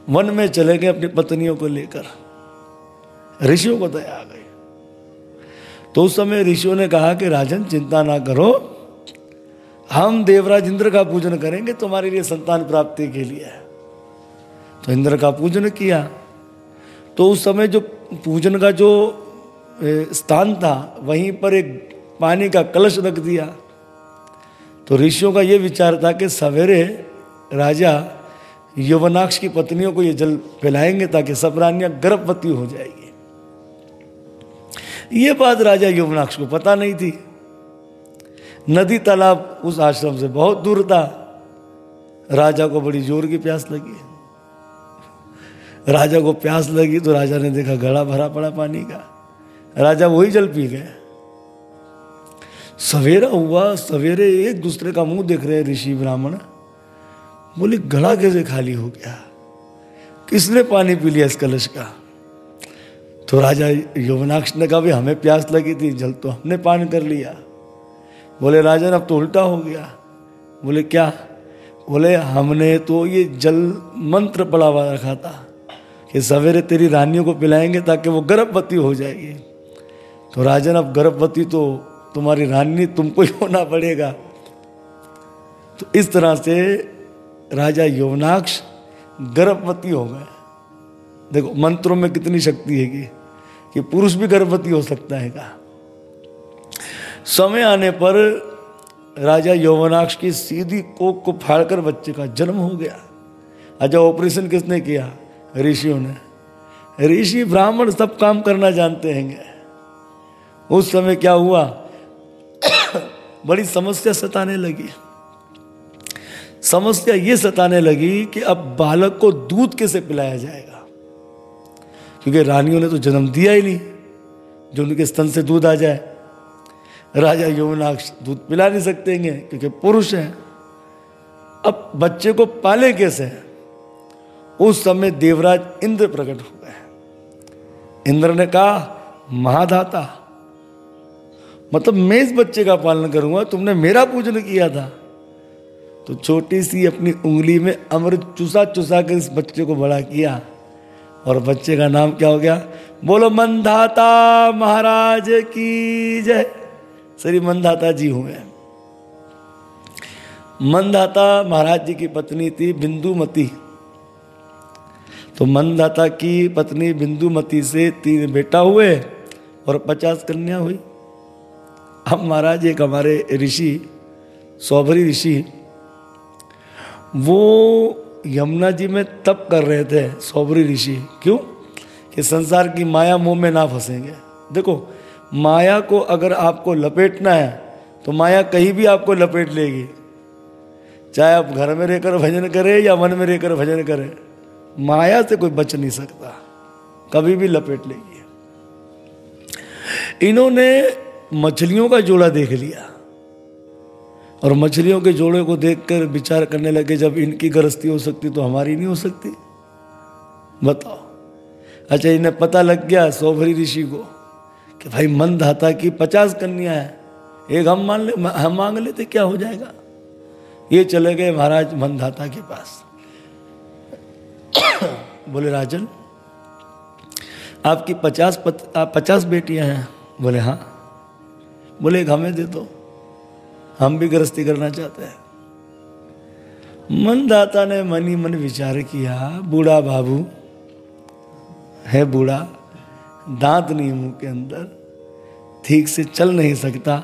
Speaker 1: वन में चले गए अपनी पत्नियों को लेकर। ऋषियों को दया आ गई। तो उस समय ऋषियों ने कहा कि राजन, चिंता ना करो हम देवराज इंद्र का पूजन करेंगे, तुम्हारे लिए संतान प्राप्ति के लिए तो इंद्र का पूजन किया। तो उस समय जो पूजन का जो स्थान था, वहीं पर एक पानी का कलश रख दिया। तो ऋषियों का ये विचार था कि सवेरे राजा यवनाक्ष की पत्नियों को ये जल पिलाएँगे ताकि सब रानियाँ गर्भवती हो जाएगी। ये बात राजा यवनाक्ष को पता नहीं थी। नदी तालाब उस आश्रम से बहुत दूर था। राजा को बड़ी ज़ोर की प्यास लगी। राजा को प्यास लगी तो राजा ने देखा गला भरा पड़ा पानी का। राजा वही जल पी गए। सवेरा हुआ, सवेरे एक दूसरे का मुँह देख रहे ऋषि ब्राह्मण। बोले, गला कैसे खाली हो गया? किसने पानी पी लिया इस कलश का? तो राजा यवनाक्ष ने कहा, भाई, हमें प्यास लगी थी, जल तो हमने पान कर लिया। बोले राजन अब तो उल्टा हो गया। बोले क्या? बोले हमने तो ये जल मंत्र पड़ा हुआ रखा था कि सवेरे तेरी रानियों को पिलाएँगे ताकि वो गर्भवती हो जाएगी। तो राजन अब गर्भवती तो तुम्हारी रानी तुमको ही होना पड़ेगा। तो इस तरह से राजा यवनाक्ष गर्भवती हो गए। देखो मंत्रों में कितनी शक्ति है कि, कि पुरुष भी गर्भवती हो सकता है का समय आने पर राजा यौवनाक्ष की सीधी कोक को फाड़कर बच्चे का जन्म हो गया। अच्छा ऑपरेशन किसने किया? ऋषियों ने। ऋषि ब्राह्मण सब काम करना जानते हैं उस समय क्या हुआ? बड़ी समस्या सताने लगी। समस्या ये सताने लगी कि अब बालक को दूध कैसे पिलाया जाएगा? क्योंकि रानियों ने तो जन्म दिया ही नहीं, जो उनके स्तन से दूध आ जाए। राजा यमुनाक्ष दूध पिला नहीं सकते हैं, क्योंकि पुरुष है। अब बच्चे को पाले कैसे उस समय देवराज इंद्र प्रकट हो गए इंद्र ने कहा, महादाता मतलब मैं इस बच्चे का पालन करूँगा, तुमने मेरा पूजन किया था। तो छोटी सी अपनी उंगली में अमृत चुसा चुसा कर इस बच्चे को बड़ा किया, और बच्चे का नाम क्या हो गया? बोलो मंदाता महाराज की जय। श्री मंदाता जी हुए मंदाता महाराज जी की पत्नी थी बिंदुमती। तो मंदाता की पत्नी बिंदुमती से तीन बेटा हुए और पचास कन्या हुई। अब महाराज एक हमारे ऋषि, सौभरी ऋषि, वो यमुना जी में तप कर रहे थे, सौभरी ऋषि। क्यों? कि संसार की माया मोह में ना फंसेंगे। देखो माया को अगर आपको लपेटना है तो माया कहीं भी आपको लपेट लेगी। चाहे आप घर में रहकर भजन करें या मन में रहकर भजन करें, माया से कोई बच नहीं सकता, कभी भी लपेट लेगी। इन्होंने मछलियों का जोड़ा देख लिया और मछलियों के जोड़े को देखकर विचार करने लगे, जब इनकी गृहस्थी हो सकती तो हमारी नहीं हो सकती। बताओ। अच्छा इन्हें पता लग गया सौभरी ऋषि को। कि भाई मन धाता की पचास कन्या है। एक हम मान ले हम मांग लेते क्या हो जाएगा? ये चले गए महाराज मन धाता के पास। बोले राजन आपकी पचास पत, पचास बेटियाँ हैं। बोले हाँ। बोले एक हमें दे दो। हम भी गृहस्थी करना चाहते हैं। मनदाता ने मनी मन विचार किया बूढ़ा बाबू है बूढ़ा? दांत नहीं मुँह के अंदर, ठीक से चल नहीं सकता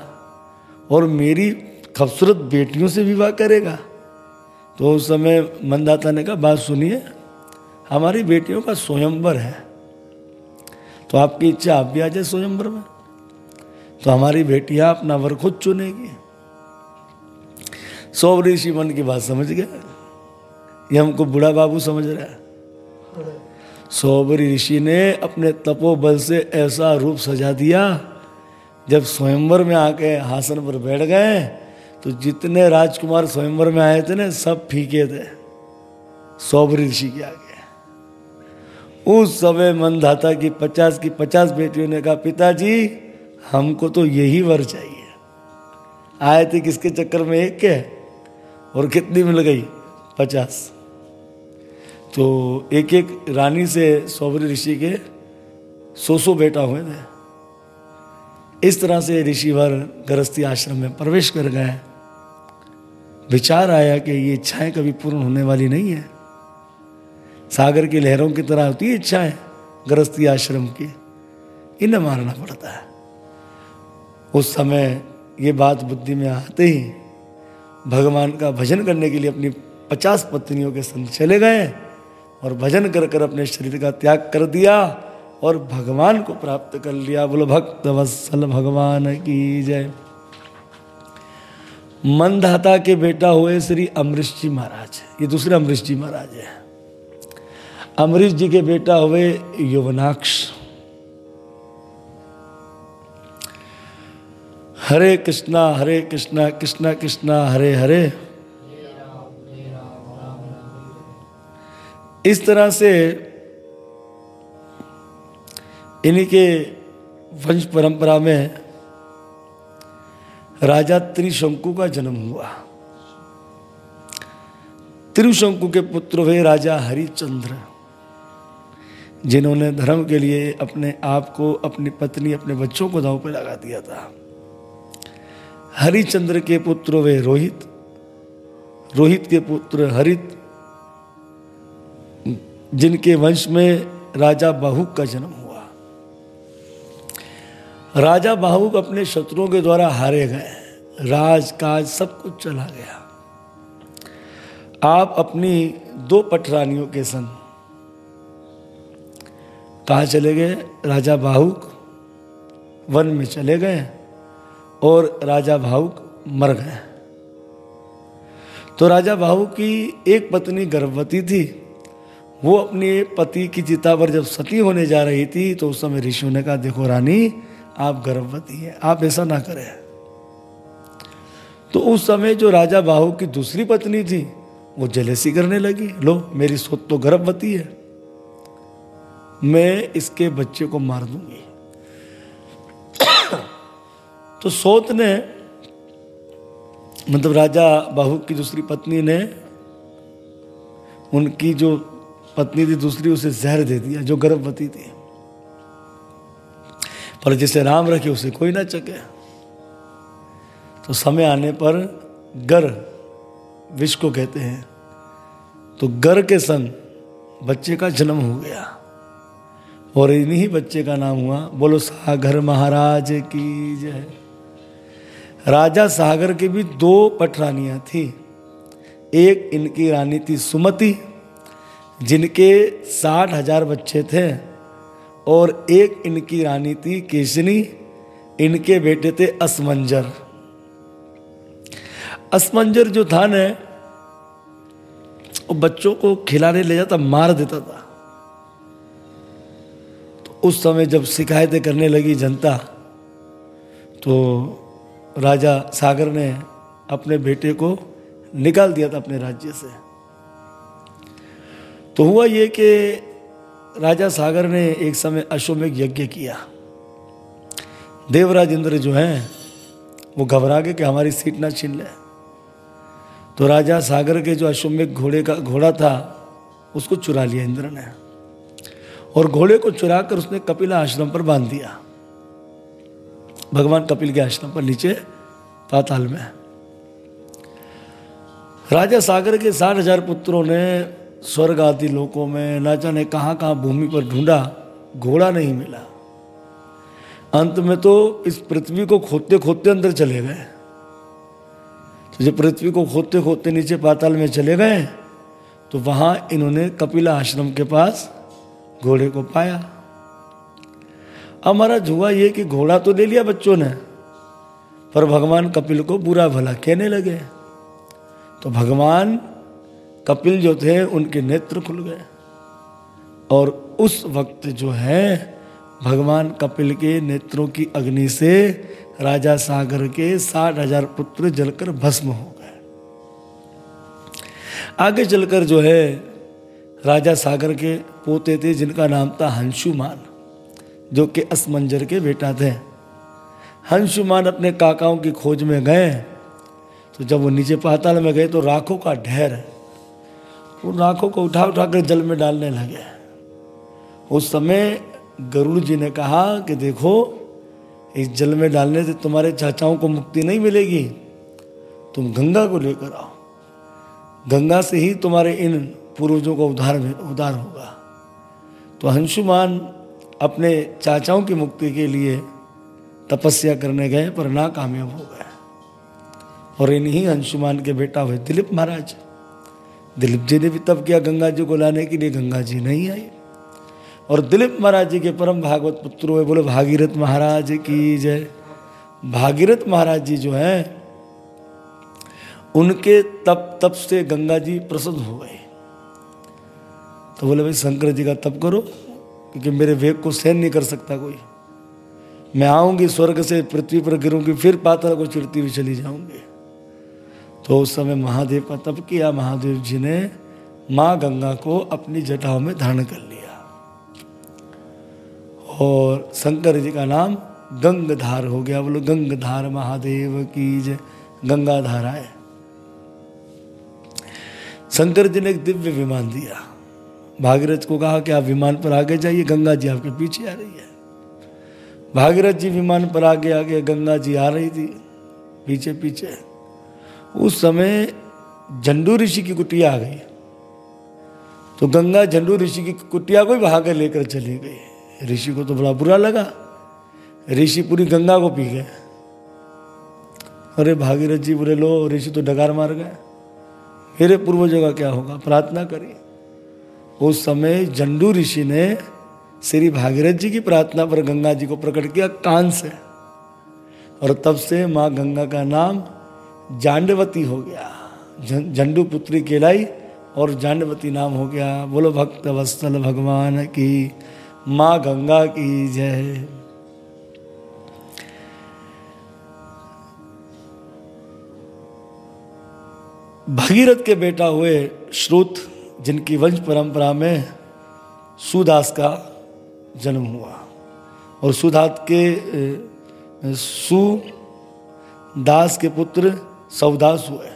Speaker 1: और मेरी खूबसूरत बेटियों से विवाह करेगा। तो उस समय मंदाता ने कहा, बात सुनिए, हमारी बेटियों का स्वयंवर है। तो आपकी इच्छा आप भी आ जाए स्वयंवर में। तो हमारी बेटियाँ अपना वर खुद चुनेगी। सौ ऋषि मन की बात समझ गया ये हमको बुढ़ा बाबू समझ रहा है। सौबरी ऋषि ने अपने तपोबल से ऐसा रूप सजा दिया, जब स्वयंवर में आके हासन पर बैठ गए तो जितने राजकुमार स्वयंवर में आए थे ना, सब फीके थे, सोबरी ऋषि के आगे। उस समय मनधाता की पचास की पचास बेटियों ने कहा, पिताजी, हमको तो यही वर चाहिए। आए थे किसके चक्कर में एक के? और कितनी मिल गई? पचास। तो एक एक रानी से सौबरी ऋषि के सौ सौ बेटा हुए थे। इस तरह से ऋषिवर गृहस्थी आश्रम में प्रवेश कर गए। विचार आया कि ये इच्छाएँ कभी पूर्ण होने वाली नहीं है। सागर की लहरों की तरह होती है इच्छाएँ गृहस्थी आश्रम की। इन्हें मारना पड़ता है। उस समय ये बात बुद्धि में आते ही भगवान का भजन करने के लिए अपनी पचास पत्नियों के संग चले गए। और भजन कर कर अपने शरीर का त्याग कर दिया और भगवान को प्राप्त कर लिया। बोलो, भक्त वत्सल भगवान की जय। मनधाता के बेटा हुए श्री अमरीश जी महाराज ये दूसरे अमरीश जी महाराज है। अमरीश जी के बेटा हुए युवनाक्ष। हरे कृष्णा हरे कृष्णा कृष्णा कृष्णा, हरे हरे। इस तरह से इन्हीं के वंश परंपरा में राजा त्रिशंकु का जन्म हुआ। त्रिशंकु के पुत्र हुए राजा हरिचंद्र, जिन्होंने धर्म के लिए अपने आप को, अपनी पत्नी, अपने बच्चों को दाव पर लगा दिया था। हरिचंद्र के पुत्र वे रोहित। रोहित के पुत्र हरित जिनके वंश में राजा बाहुक का जन्म हुआ। राजा बाहुक अपने शत्रुओं के द्वारा हारे गए। राज काज सब कुछ चला गया। आप अपनी दो पटरानियों के संग कहा चले गए? राजा बाहुक वन में चले गए और राजा भावुक मर गए। तो राजा भावुक की एक पत्नी गर्भवती थी। वो अपने पति की चिता पर जब सती होने जा रही थी तो उस समय ऋषियों ने कहा, देखो रानी, आप गर्भवती हैं, आप ऐसा ना करें। तो उस समय जो राजा बाहु की दूसरी पत्नी थी, वो जलेसी करने लगी, लो, मेरी सोत तो गर्भवती है, मैं इसके बच्चे को मार दूँगी। तो सोत ने मतलब राजा बाहु की दूसरी पत्नी ने, उनकी जो पत्नी थी, दूसरी उसे जहर दे दिया, जो गर्भवती थी। पर जिसे राम रखे, उसे कोई ना चके तो समय आने पर गर, विष को कहते हैं। तो गर के संग बच्चे का जन्म हो गया। और इन्हीं बच्चे का नाम हुआ, बोलो सागर महाराज की जय। राजा सागर की भी दो पटरानियाँ थी। एक इनकी रानी थी सुमति जिनके साठ हज़ार बच्चे थे और एक इनकी रानी थी केशनी, इनके बेटे थे असमंजर। असमंजर जो था न, वो बच्चों को खिलाने ले जाता, मार देता था। तो उस समय जब शिकायतें करने लगी जनता तो राजा सागर ने अपने बेटे को निकाल दिया था अपने राज्य से। तो हुआ ये कि राजा सागर ने एक समय अश्वमेघ यज्ञ किया। देवराज इंद्र जो हैं, वो घबरा गए कि हमारी सीट ना छीन ले। तो राजा सागर के जो अश्वमेघ घोड़े का घोड़ा था, उसको चुरा लिया इंद्र ने। और घोड़े को चुरा कर उसने कपिला आश्रम पर बाँध दिया। भगवान कपिल के आश्रम पर नीचे पाताल में। राजा सागर के साठ हज़ार पुत्रों ने स्वर्ग आदि लोकों में न जाने कहाँ कहाँ भूमि पर ढूंढा, घोड़ा नहीं मिला। अंत में तो इस पृथ्वी को खोदते खोदते अंदर चले गए। तो जब पृथ्वी को खोदते खोदते नीचे पाताल में चले गए तो वहाँ इन्होंने कपिला आश्रम के पास घोड़े को पाया। हमारा हुआ ये कि घोड़ा तो ले लिया बच्चों ने, पर भगवान कपिल को बुरा भला कहने लगे। तो भगवान कपिल जो थे, उनके नेत्र खुल गए। और उस वक्त जो है, भगवान कपिल के नेत्रों की अग्नि से राजा सागर के साठ हज़ार पुत्र जलकर भस्म हो गए। आगे चलकर जो है, राजा सागर के पोते थे, जिनका नाम था हंशुमान जो कि असमंजर के बेटा थे। हंशुमान अपने काकाओं की खोज में गए तो जब वो नीचे पाताल में गए तो राखों का ढेर वो राखों को उठा उठा कर जल में डालने लगे। उस समय गरुड़ जी ने कहा कि देखो, इस जल में डालने से तुम्हारे चाचाओं को मुक्ति नहीं मिलेगी। तुम गंगा को लेकर आओ। गंगा से ही तुम्हारे इन पूर्वजों का उद्धार उद्धार होगा। तो हंसुमान अपने चाचाओं की मुक्ति के लिए तपस्या करने गए, पर ना कामयाब हो गए। और इन्हीं अंशुमान के बेटा हुए दिलीप महाराज। दिलीप जी ने भी तब किया गंगा जी को लाने के लिए, गंगा जी नहीं आई। और दिलीप महाराज जी के परम भागवत पुत्र हुए बोले, भागीरथ महाराज की जय। भागीरथ महाराज जी जो है, उनके तप तप से गंगा जी प्रसन्न हो गए। तो बोले, भाई शंकर जी का तप करो, क्योंकि मेरे वेग को सहन नहीं कर सकता कोई। मैं आऊँगी स्वर्ग से, पृथ्वी पर गिरूँगी, फिर पात्र को चिड़ती हुई चली जाऊँगी। तो उस समय महादेव का तप किया। महादेव जी ने माँ गंगा को अपनी जटाओं में धारण कर लिया। और शंकर जी का नाम गंगधार हो गया। बोलो, गंगधार महादेव की जय। गंगाधार आए। शंकर जी ने एक दिव्य विमान दिया। भागीरथ को कहा कि आप विमान पर आगे जाइए, गंगा जी आपके पीछे आ रही है। भागीरथ जी विमान पर आगे आगे गंगा जी आ रही थी। पीछे पीछे। उस समय झंडू ऋषि की कुटिया आ गई। तो गंगा झंडू ऋषि की कुटिया को ही भाग लेकर चली गई। ऋषि को तो बड़ा बुरा लगा। ऋषि पूरी गंगा को पी गए। अरे भागीरथ जी बोले, लो, ऋषि तो डगार मार गए। मेरे पूर्वजों का क्या होगा? प्रार्थना करिए। उस समय झंडू ऋषि ने श्री भागीरथ जी की प्रार्थना पर गंगा जी को प्रकट किया, कान से। और तब से माँ गंगा का नाम जांडवती हो गया झंडू पुत्री केलाई और जांडवती नाम हो गया, बोलो भक्त वस्तल भगवान की, माँ गंगा की जय। भगीरथ के बेटा हुए श्रुत, जिनकी वंश परंपरा में सुदास का जन्म हुआ, और सुदास के सुदास के पुत्र सौदास हुए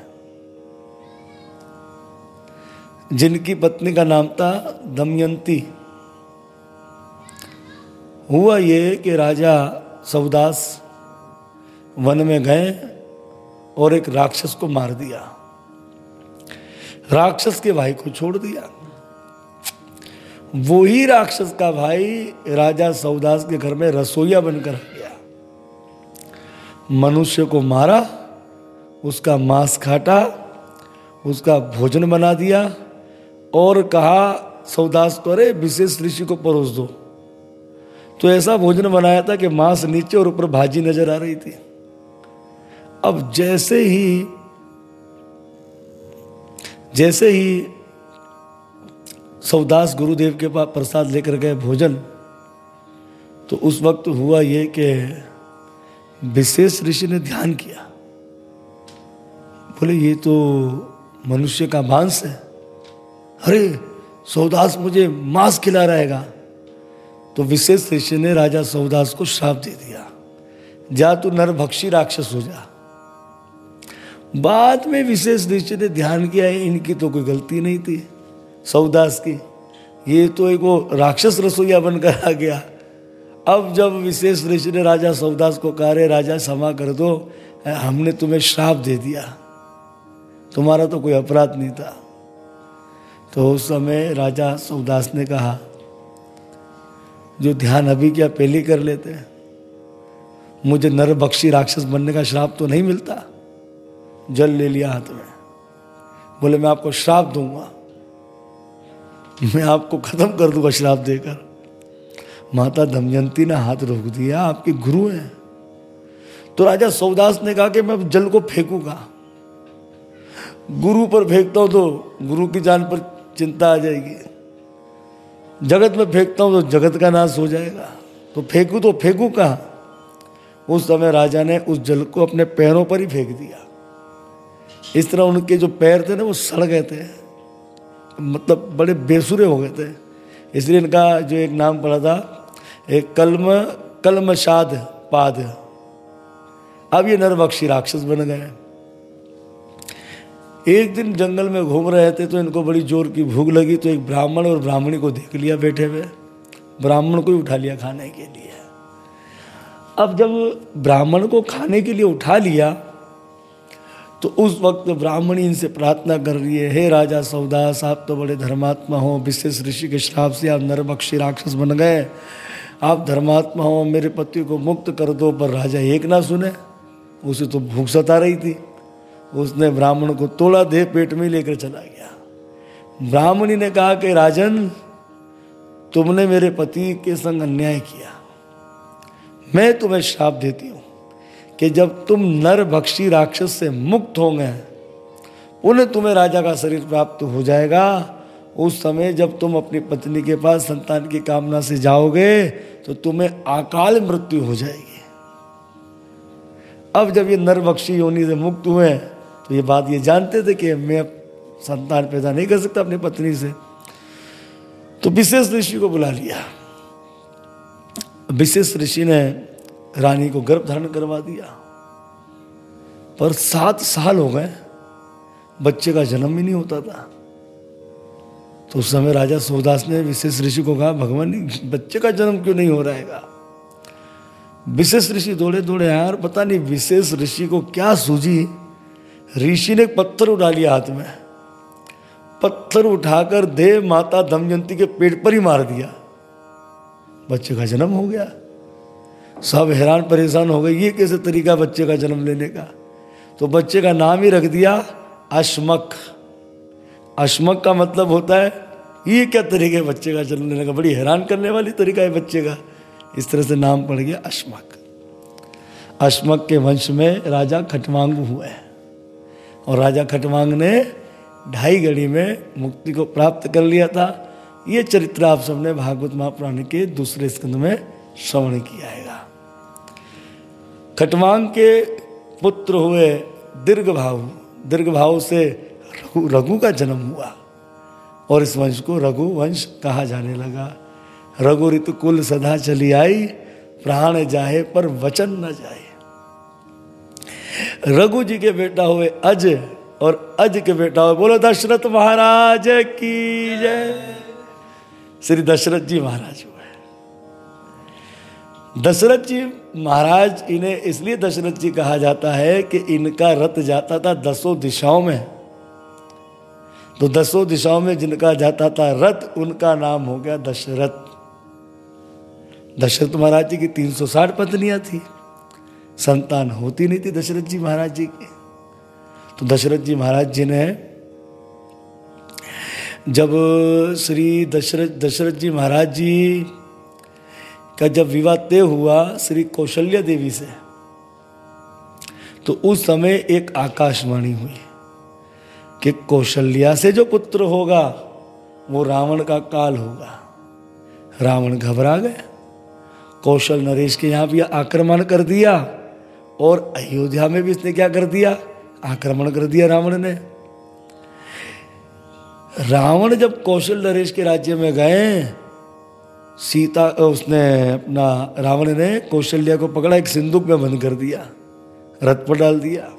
Speaker 1: जिनकी पत्नी का नाम था दमयंती। हुआ ये कि राजा सवदास वन में गए और एक राक्षस को मार दिया। राक्षस के भाई को छोड़ दिया। वो ही राक्षस का भाई राजा सौदास के घर में रसोईया बनकर आ गया। मनुष्य को मारा उसका मांस खाटा, उसका भोजन बना दिया और कहा, सौदास को अरे विशेष ऋषि को परोस दो। तो ऐसा भोजन बनाया था कि मांस नीचे और ऊपर भाजी नज़र आ रही थी। अब जैसे ही जैसे ही सौदास गुरुदेव के पास प्रसाद लेकर गए भोजन तो उस वक्त हुआ ये कि विशेष ऋषि ने ध्यान किया। बोले, ये तो मनुष्य का मांस है। अरे, सौदास मुझे मांस खिला रहेगा तो विशेष ऋषि ने राजा सौदास को श्राप दे दिया। जा तू नरभक्षी राक्षस हो जा। बाद में विशेष ऋषि ने ध्यान किया है इनकी तो कोई गलती नहीं थी सौदास की। ये तो एक वो राक्षस रसोईया बनकर आ गया। अब जब विशेष ऋषि ने राजा सौदास को कहा रे राजा, क्षमा कर दो, हमने तुम्हें श्राप दे दिया। तुम्हारा तो कोई अपराध नहीं था। तो उस समय राजा सौदास ने कहा, जो ध्यान अभी क्या पहले कर लेते हैं? मुझे नर राक्षस बनने का श्राप तो नहीं मिलता। जल ले लिया हाथ में। बोले, मैं आपको श्राप दूँगा। मैं आपको खत्म कर दूँगा श्राप देकर। माता दमयंती ने हाथ रोक दिया, आपके गुरु हैं। तो राजा सौदास ने कहा कि मैं जल को फेंकूँगा। गुरु पर फेंकता हूँ तो गुरु की जान पर चिंता आ जाएगी। जगत में फेंकता हूँ तो जगत का नाश हो जाएगा। तो फेंकू तो फेंकू कहा? उस समय राजा ने उस जल को अपने पैरों पर ही फेंक दिया। इस तरह उनके जो पैर थे ना, वो सड़ गए थे। मतलब बड़े बेसुरे हो गए थे। इसलिए इनका जो एक नाम पड़ा था, एक कलम कलमशाद पाद। अब ये नरबक्षी राक्षस बन गए। एक दिन जंगल में घूम रहे थे तो इनको बड़ी ज़ोर की भूख लगी तो एक ब्राह्मण और ब्राह्मणी को देख लिया बैठे हुए। ब्राह्मण को ही उठा लिया खाने के लिए। अब जब ब्राह्मण को खाने के लिए उठा लिया तो उस वक्त ब्राह्मणी इनसे प्रार्थना कर रही है, हे राजा सौदास, आप तो बड़े धर्मात्मा हो, विशेष ऋषि के श्राप से आप नरबक्षी राक्षस बन गए। आप धर्मात्मा हो, मेरे पति को मुक्त कर दो, पर राजा एक ना सुने, उसे तो भूख सता रही थी। उसने ब्राह्मण को तोड़ा दे पेट में लेकर चला गया। ब्राह्मणी ने कहा कि, राजन, तुमने मेरे पति के संग अन्याय किया। मैं तुम्हें श्राप देती हूँ कि जब तुम नर भक्षी राक्षस से मुक्त होंगे उन्हें तुम्हें राजा का शरीर प्राप्त हो जाएगा। उस समय जब तुम अपनी पत्नी के पास संतान की कामना से जाओगे तो तुम्हें अकाल मृत्यु हो जाएगी। अब जब ये नर बख्शी योनि से मुक्त हुए तो ये बात ये जानते थे कि मैं संतान पैदा नहीं कर सकता अपनी पत्नी से। तो विशेष ऋषि को बुला लिया। विशेष ऋषि ने रानी को गर्भ धारण करवा दिया। पर सात साल हो गए, बच्चे का जन्म भी नहीं होता था। तो उस समय राजा सोदास ने विशेष ऋषि को कहा, भगवान बच्चे का जन्म क्यों नहीं हो रहेगा विशेष ऋषि दौड़े दौड़े आए और पता नहीं विशेष ऋषि को क्या सूझी ऋषि ने पत्थर उठा लिया हाथ में। पत्थर उठाकर देव माता दमयंती के पेट पर ही मार दिया। बच्चे का जन्म हो गया। सब हैरान परेशान हो गए, ये कैसे तरीका बच्चे का जन्म लेने का? तो बच्चे का नाम ही रख दिया, अश्मक। अश्मक का मतलब होता है, ये क्या तरीका है बच्चे का जन्म लेने का? बड़ी हैरान करने वाली तरीका है बच्चे का। इस तरह से नाम पड़ गया अश्मक। अश्मक के वंश में राजा खटवांग हुए। और राजा खटवांग ने ढाई घड़ी में मुक्ति को प्राप्त कर लिया था। ये चरित्र आप सबने भागवत महापुराण के दूसरे स्कंद में श्रवण किया है खटवांग के पुत्र हुए दीर्घ भाव दीर्घ भाव से रघु रघु का जन्म हुआ और इस वंश को रघु वंश कहा जाने लगा। रघु ऋतु कुल सदा चली आई, प्राण जाए पर वचन न जाए रघु जी के बेटा हुए अज और अज के बेटा हुए। बोलो दशरथ महाराज की जय। श्री दशरथ जी महाराज हुए। दशरथ जी महाराज, इन्हें इसलिए दशरथ जी कहा जाता है कि इनका रथ जाता था दसों दिशाओं में। तो दसों दिशाओं में जिनका जाता था रथ, उनका नाम हो गया दशरथ। दशरथ महाराज जी की 360 पत्नियाँ थी। संतान होती नहीं थी दशरथ जी महाराज जी की। तो दशरथ जी महाराज जी ने जब श्री दशरथ दशरथ जी महाराज जी का जब विवाह तय हुआ श्री कौशल्या देवी से तो उस समय एक आकाशवाणी हुई कि कौशल्या से जो पुत्र होगा, वो रावण का काल होगा। रावण घबरा गए। कौशल नरेश के यहाँ भी आक्रमण कर दिया। और अयोध्या में भी इसने क्या कर दिया? आक्रमण कर दिया रावण ने। रावण जब कौशल नरेश के राज्य में गए, सीता, उसने अपना, रावण ने कौशल्या को पकड़ा, एक सिंदूक में बंद कर दिया, रथ पर डाल दिया।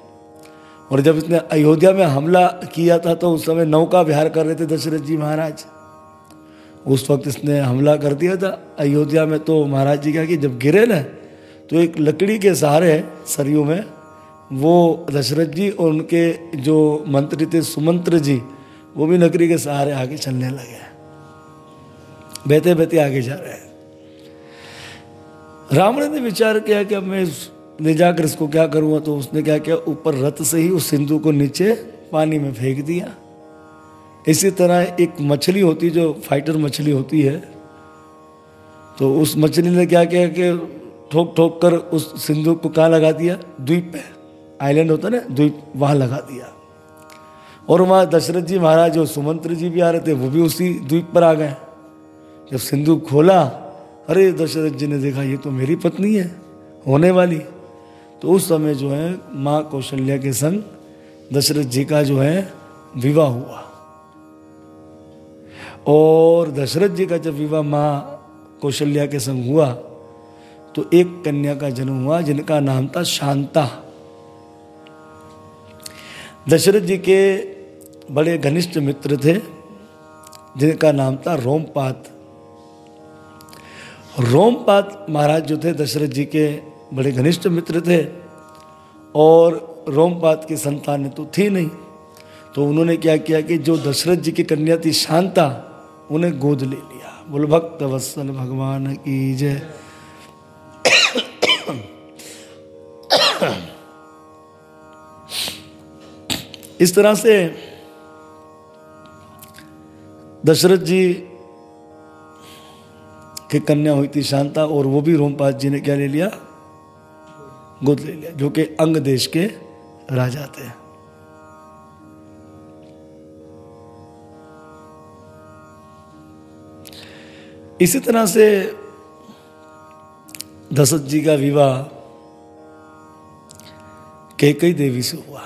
Speaker 1: और जब इसने अयोध्या में हमला किया था तो उस समय नौका विहार कर रहे थे दशरथ जी महाराज। उस वक्त इसने हमला कर दिया था। अयोध्या में तो महाराज जी क्या कि जब गिरे ना तो एक लकड़ी के सहारे सरयू में वो दशरथ जी और उनके जो मंत्री थे सुमंत्र जी, वो भी लकड़ी के सहारे आगे चलने लगे बहते बहते आगे जा रहे हैं। रावण ने विचार किया कि अब मैं ले जाकर इसको क्या करूँगा तो उसने क्या किया? ऊपर रथ से ही उस सिंधु को नीचे पानी में फेंक दिया। इसी तरह एक मछली होती, जो फाइटर मछली होती है तो उस मछली ने क्या किया कि ठोक ठोक कर उस सिंधु को कहाँ लगा दिया? द्वीप पे आइलैंड होता ना, द्वीप, वहाँ लगा दिया। और वहाँ दशरथ जी महाराज और सुमंत्र जी भी आ रहे थे, वो भी उसी द्वीप पर आ गए। जब सिंधु खोला, अरे दशरथ जी ने देखा, ये तो मेरी पत्नी है, होने वाली। तो उस समय जो है, माँ कौशल्या के संग दशरथ जी का जो है, विवाह हुआ। और दशरथ जी का जब विवाह माँ कौशल्या के संग हुआ तो एक कन्या का जन्म हुआ, जिनका नाम था शांता। दशरथ जी के बड़े घनिष्ठ मित्र थे, जिनका नाम था रोमपात रोमपात महाराज जो थे, दशरथ जी के बड़े घनिष्ठ मित्र थे, और रोमपात की संतान तो थी नहीं। तो उन्होंने क्या किया कि जो दशरथ जी की कन्या थी शांता, उन्हें गोद ले लिया। बोल, भक्त वत्सल भगवान की जय। इस तरह से दशरथ जी की कन्या हुई थी शांता और वो भी रोमपात जी ने क्या ले लिया? गोद ले लिया, जो कि अंग देश के राजा थे। इसी तरह से दशरथ जी का विवाह कैकई देवी से हुआ।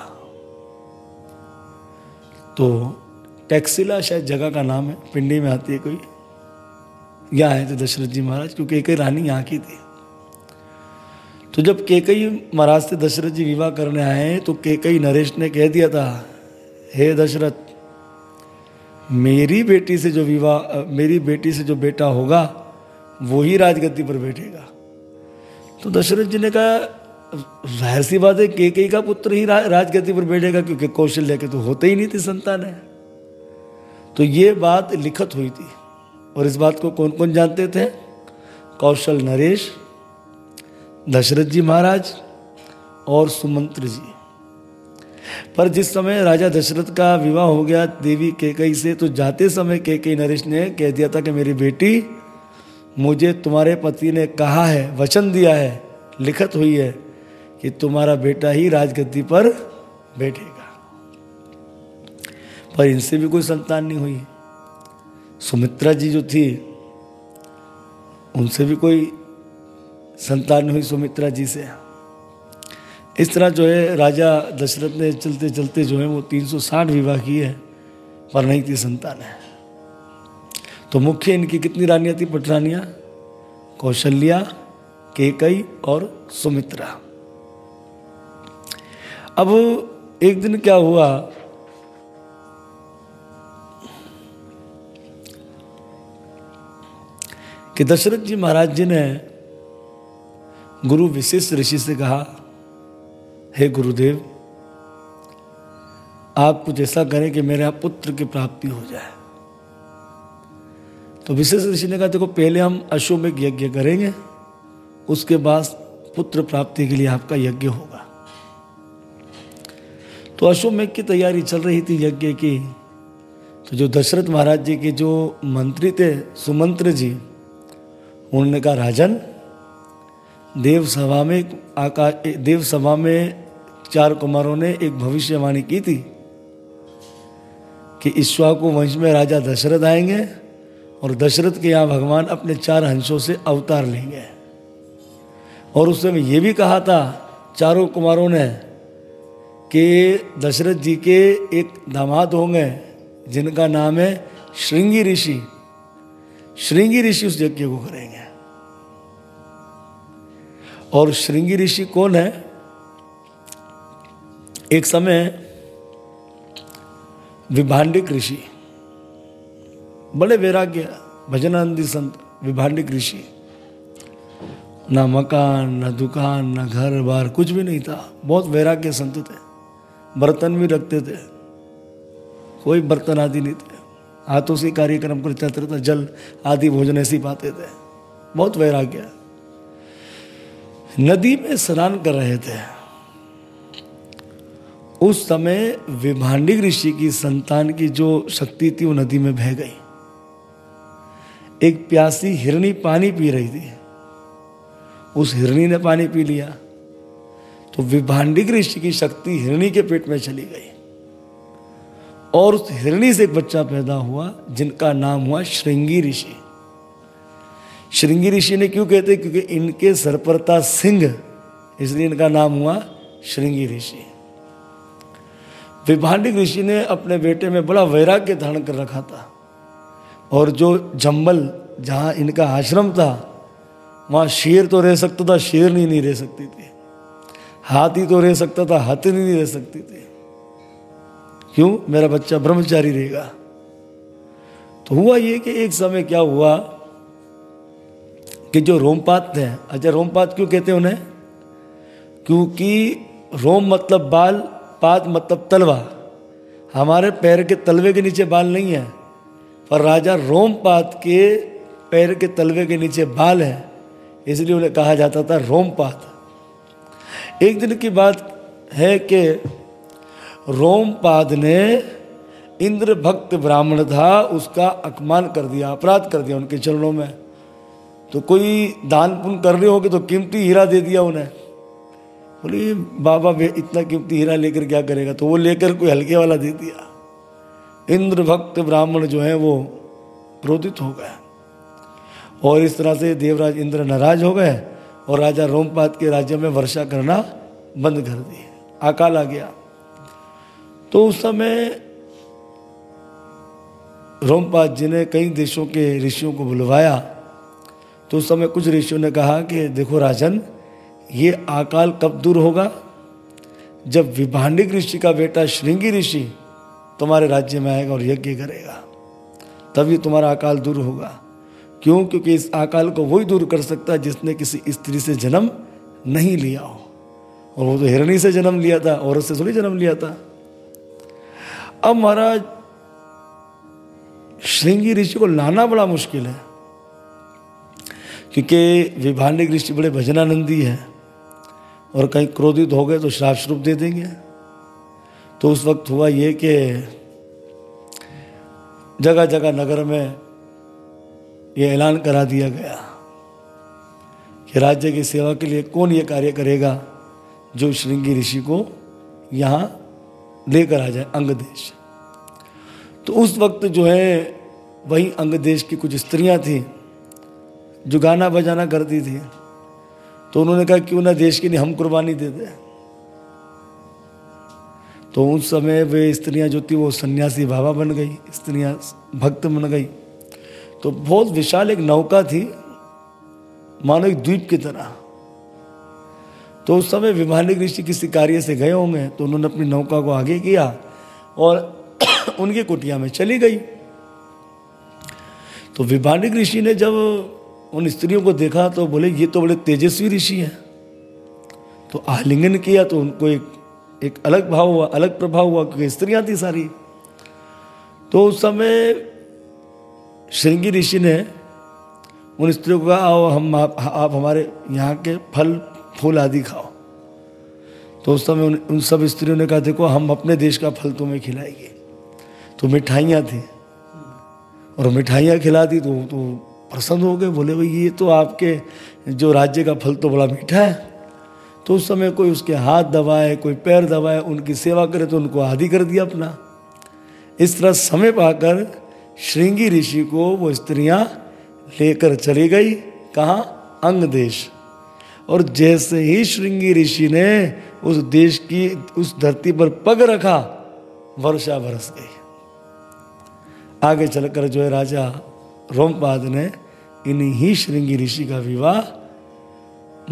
Speaker 1: तो टैक्सिला शायद जगह का नाम है, पिंडी में आती है कोई। यहाँ आए थे दशरथ जी महाराज, क्योंकि एक रानी यहाँ की थी। तो जब केकई महाराज से दशरथ जी विवाह करने आए तो केकई नरेश ने कह दिया था, हे दशरथ, मेरी बेटी से जो विवाह मेरी बेटी से जो बेटा होगा, वो ही राजगद्दी पर बैठेगा। तो दशरथ जी ने कहा ज़ाहिर सी बात है केकई का पुत्र ही रा, राजगद्दी पर बैठेगा क्योंकि कौशल्य के तो होते ही नहीं थे संतान है। तो ये बात लिखत हुई थी। और इस बात को कौन कौन जानते थे? कौशल नरेश दशरथ जी महाराज और सुमंत्र जी। पर जिस समय राजा दशरथ का विवाह हो गया देवी केकई से तो जाते समय केकई नरेश ने कह दिया था कि मेरी बेटी मुझे तुम्हारे पति ने कहा है वचन दिया है लिखत हुई है। कि तुम्हारा बेटा ही राजगद्दी पर बैठेगा। पर इनसे भी कोई संतान नहीं हुई। सुमित्रा जी जो थी, उनसे भी कोई संतान नहीं हुई सुमित्रा जी से। इस तरह जो है, राजा दशरथ ने चलते चलते जो है, वो 360 विवाह किए हैं, पर नहीं थी संतान है। तो मुख्य इनकी कितनी रानियाँ थी? पटरानियाँ, कौशल्या, केकई और सुमित्रा। अब एक दिन क्या हुआ? कि दशरथ जी महाराज जी ने गुरु विशेष ऋषि से कहा, हे गुरुदेव, आप कुछ ऐसा करें कि मेरे आप पुत्र की प्राप्ति हो जाए। तो विशेष ऋषि ने कहा, देखो, पहले हम अश्वमेघ यज्ञ करेंगे, उसके बाद पुत्र प्राप्ति के लिए आपका यज्ञ होगा। तो अश्वमेघ की तैयारी चल रही थी यज्ञ की। तो जो दशरथ महाराज जी के जो मंत्री थे, सुमंत्र जी उन्होंने कहा, राजन, देव सभा में आकाश देव सभा में चार कुमारों ने एक भविष्यवाणी की थी कि ईश्वा को वंश में राजा दशरथ आएँगे और दशरथ के यहाँ भगवान अपने चार हंसों से अवतार लेंगे। और उस समय ये भी कहा था, चारों कुमारों ने कि दशरथ जी के एक दामाद होंगे, जिनका नाम है श्रृंगी ऋषि। श्रृंगी ऋषि उस यज्ञ को करेंगे। और श्रृंगी ऋषि कौन है? एक समय विभांडिक ऋषि, बड़े वैराग्य भजनानंदी संत विभांडिक ऋषि। ना मकान, ना दुकान, ना घर बार कुछ भी नहीं था। बहुत वैराग्य संत थे। बर्तन भी रखते थे। कोई बर्तन आदि नहीं थे। हाथों से कार्यक्रम कर चलते रहता जल आदि भोजन ऐसे पाते थे। बहुत वैराग्य। नदी में स्नान कर रहे थे। उस समय विभाडिक ऋषि की संतान की जो शक्ति थी, वो नदी में बह गई। एक प्यासी हिरणी पानी पी रही थी। उस हिरणी ने पानी पी लिया। तो विभांडिक ऋषि की शक्ति हिरणी के पेट में चली गई। और उस हिरणी से एक बच्चा पैदा हुआ, जिनका नाम हुआ श्रृंगी ऋषि। श्रृंगी ऋषि ने क्यों कहते? क्योंकि इनके सर पर था सिंह, इसलिए इनका नाम हुआ श्रृंगी ऋषि। विभांडिक ऋषि ने अपने बेटे में बड़ा वैराग्य धारण कर रखा था। और जो जंबल, जहाँ इनका आश्रम था, वहाँ शेर तो रह सकता था शेरनी नहीं रह सकती थी। हाथी तो रह सकता था हाथी नहीं रह सकती थी। क्यों? मेरा बच्चा ब्रह्मचारी रहेगा। तो हुआ ये कि एक समय क्या हुआ कि जो रोमपात थे अच्छा रोमपात क्यों कहते हैं उन्हें? क्योंकि रोम मतलब बाल, पात मतलब तलवा। हमारे पैर के तलवे के नीचे बाल नहीं है, पर राजा रोमपात के पैर के तलवे के नीचे बाल है, इसलिए उन्हें कहा जाता था रोमपात। एक दिन की बात है कि रोमपाद ने इंद्र भक्त ब्राह्मण था, उसका अपमान कर दिया, अपराध कर दिया उनके चरणों में। तो कोई दान पुण्य कर रहे होगे तो कीमती हीरा दे दिया उन्हें। बोले, बाबा इतना कीमती हीरा लेकर क्या करेगा? तो वो लेकर कोई हल्के वाला दे दिया। इंद्र भक्त ब्राह्मण जो है वो क्रोधित हो गए। और इस तरह से देवराज इंद्र नाराज़ हो गए। और राजा रोमपात के राज्य में वर्षा करना बंद कर दिए। अकाल आ गया। तो उस समय रोमपात जी ने कई देशों के ऋषियों को बुलवाया। तो उस समय कुछ ऋषियों ने कहा कि, देखो राजन, ये अकाल कब दूर होगा? जब विभांडिक ऋषि का बेटा श्रृंगी ऋषि तुम्हारे राज्य में आएगा और यज्ञ करेगा, तभी तुम्हारा अकाल दूर होगा। क्यों? क्योंकि इस अकाल को वही दूर कर सकता है जिसने किसी स्त्री से जन्म नहीं लिया हो। और वो तो हिरणी से जन्म लिया था, औरत से थोड़ी जन्म लिया था। अब महाराज, श्रृंगी ऋषि को लाना बड़ा मुश्किल है, क्योंकि विभानिक ऋषि बड़े भजनानंदी है और कहीं क्रोधित हो गए तो श्राप श्रूप दे देंगे। तो उस वक्त हुआ ये कि जगह जगह नगर में ये ऐलान करा दिया गया कि राज्य की सेवा के लिए कौन ये कार्य करेगा जो श्रृंगी ऋषि को यहाँ लेकर आ जाए, अंग देश। तो उस वक्त जो है, वही अंग देश की कुछ स्त्रियाँ थी, जो गाना बजाना करती थी। तो उन्होंने कहा, क्यों ना देश के लिए हम कुर्बानी दे दें? तो उस समय वे स्त्रियाँ जो थी, वो सन्यासी बाबा बन गई, स्त्रियाँ भक्त बन गई। तो बहुत विशाल एक नौका थी, मानो एक द्वीप की तरह। तो उस समय विमानिक ऋषि किसी कार्य से गए होंगे तो उन्होंने अपनी नौका को आगे किया और उनकी कुटिया में चली गई। तो विभानिक ऋषि ने जब उन स्त्रियों को देखा तो बोले, ये तो बड़े तेजस्वी ऋषि हैं। तो आलिंगन किया तो उनको एक एक अलग भाव हुआ, अलग प्रभाव हुआ, क्योंकि स्त्रियाँ थी सारी। तो उस समय श्रृंगी ऋषि ने उन स्त्रियों को कहा आओ हम आप, आप हमारे यहाँ के फल फूल आदि खाओ। तो उस समय उन, उन सब स्त्रियों ने कहा देखो हम अपने देश का फल तुम्हें खिलाएँगे। तो मिठाइयाँ थी। और मिठाइयाँ खिला दी तो तो प्रसन्न हो गए बोले भाई ये तो आपके जो राज्य का फल तो बड़ा मीठा है। तो उस समय कोई उसके हाथ दबाए कोई पैर दबाए उनकी सेवा करे तो उनको आदि कर दिया अपना। इस तरह समय पाकर श्रृंगी ऋषि को वो स्त्रियाँ लेकर चली गई। कहाँ? अंग देश। और जैसे ही श्रृंगी ऋषि ने उस देश की, उस धरती पर पग रखा, वर्षा बरस गई। आगे चलकर जो है राजा रोमपाद ने इन्हीं श्रृंगी ऋषि का विवाह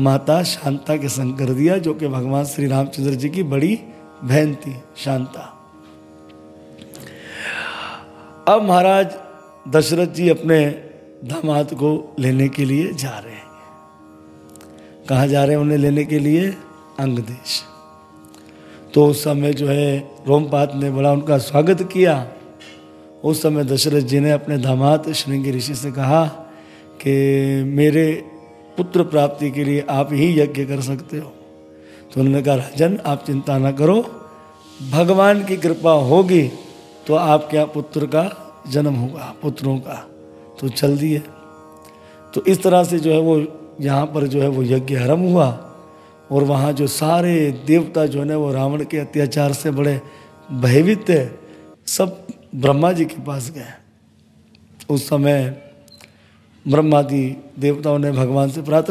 Speaker 1: माता शांता के संग कर दिया, जो कि भगवान श्री रामचंद्र जी की बड़ी बहन थी, शांता। अब महाराज दशरथ जी अपने दामाद को लेने के लिए जा रहे हैं। कहाँ जा रहे हैं? उन्हें लेने के लिए अंग देश तो उस समय जो है रोमपात ने बड़ा उनका स्वागत किया। उस समय दशरथ जी ने अपने दामाद श्रृंगी ऋषि से कहा कि मेरे पुत्र प्राप्ति के लिए आप ही यज्ञ कर सकते हो। तो उन्होंने कहा, राजन, आप चिंता ना करो, भगवान की कृपा होगी। तो आपके यहाँ पुत्र का जन्म होगा, पुत्रों का। तो चल दिए तो इस तरह से जो है वो यहाँ पर जो है वो यज्ञ हरम हुआ और वहाँ जो सारे देवता जो है ना वो रावण के अत्याचार से बड़े भयभीत थे, सब ब्रह्मा जी के पास गए। उस समय ब्रह्मा जी देवताओं ने भगवान से प्रार्थना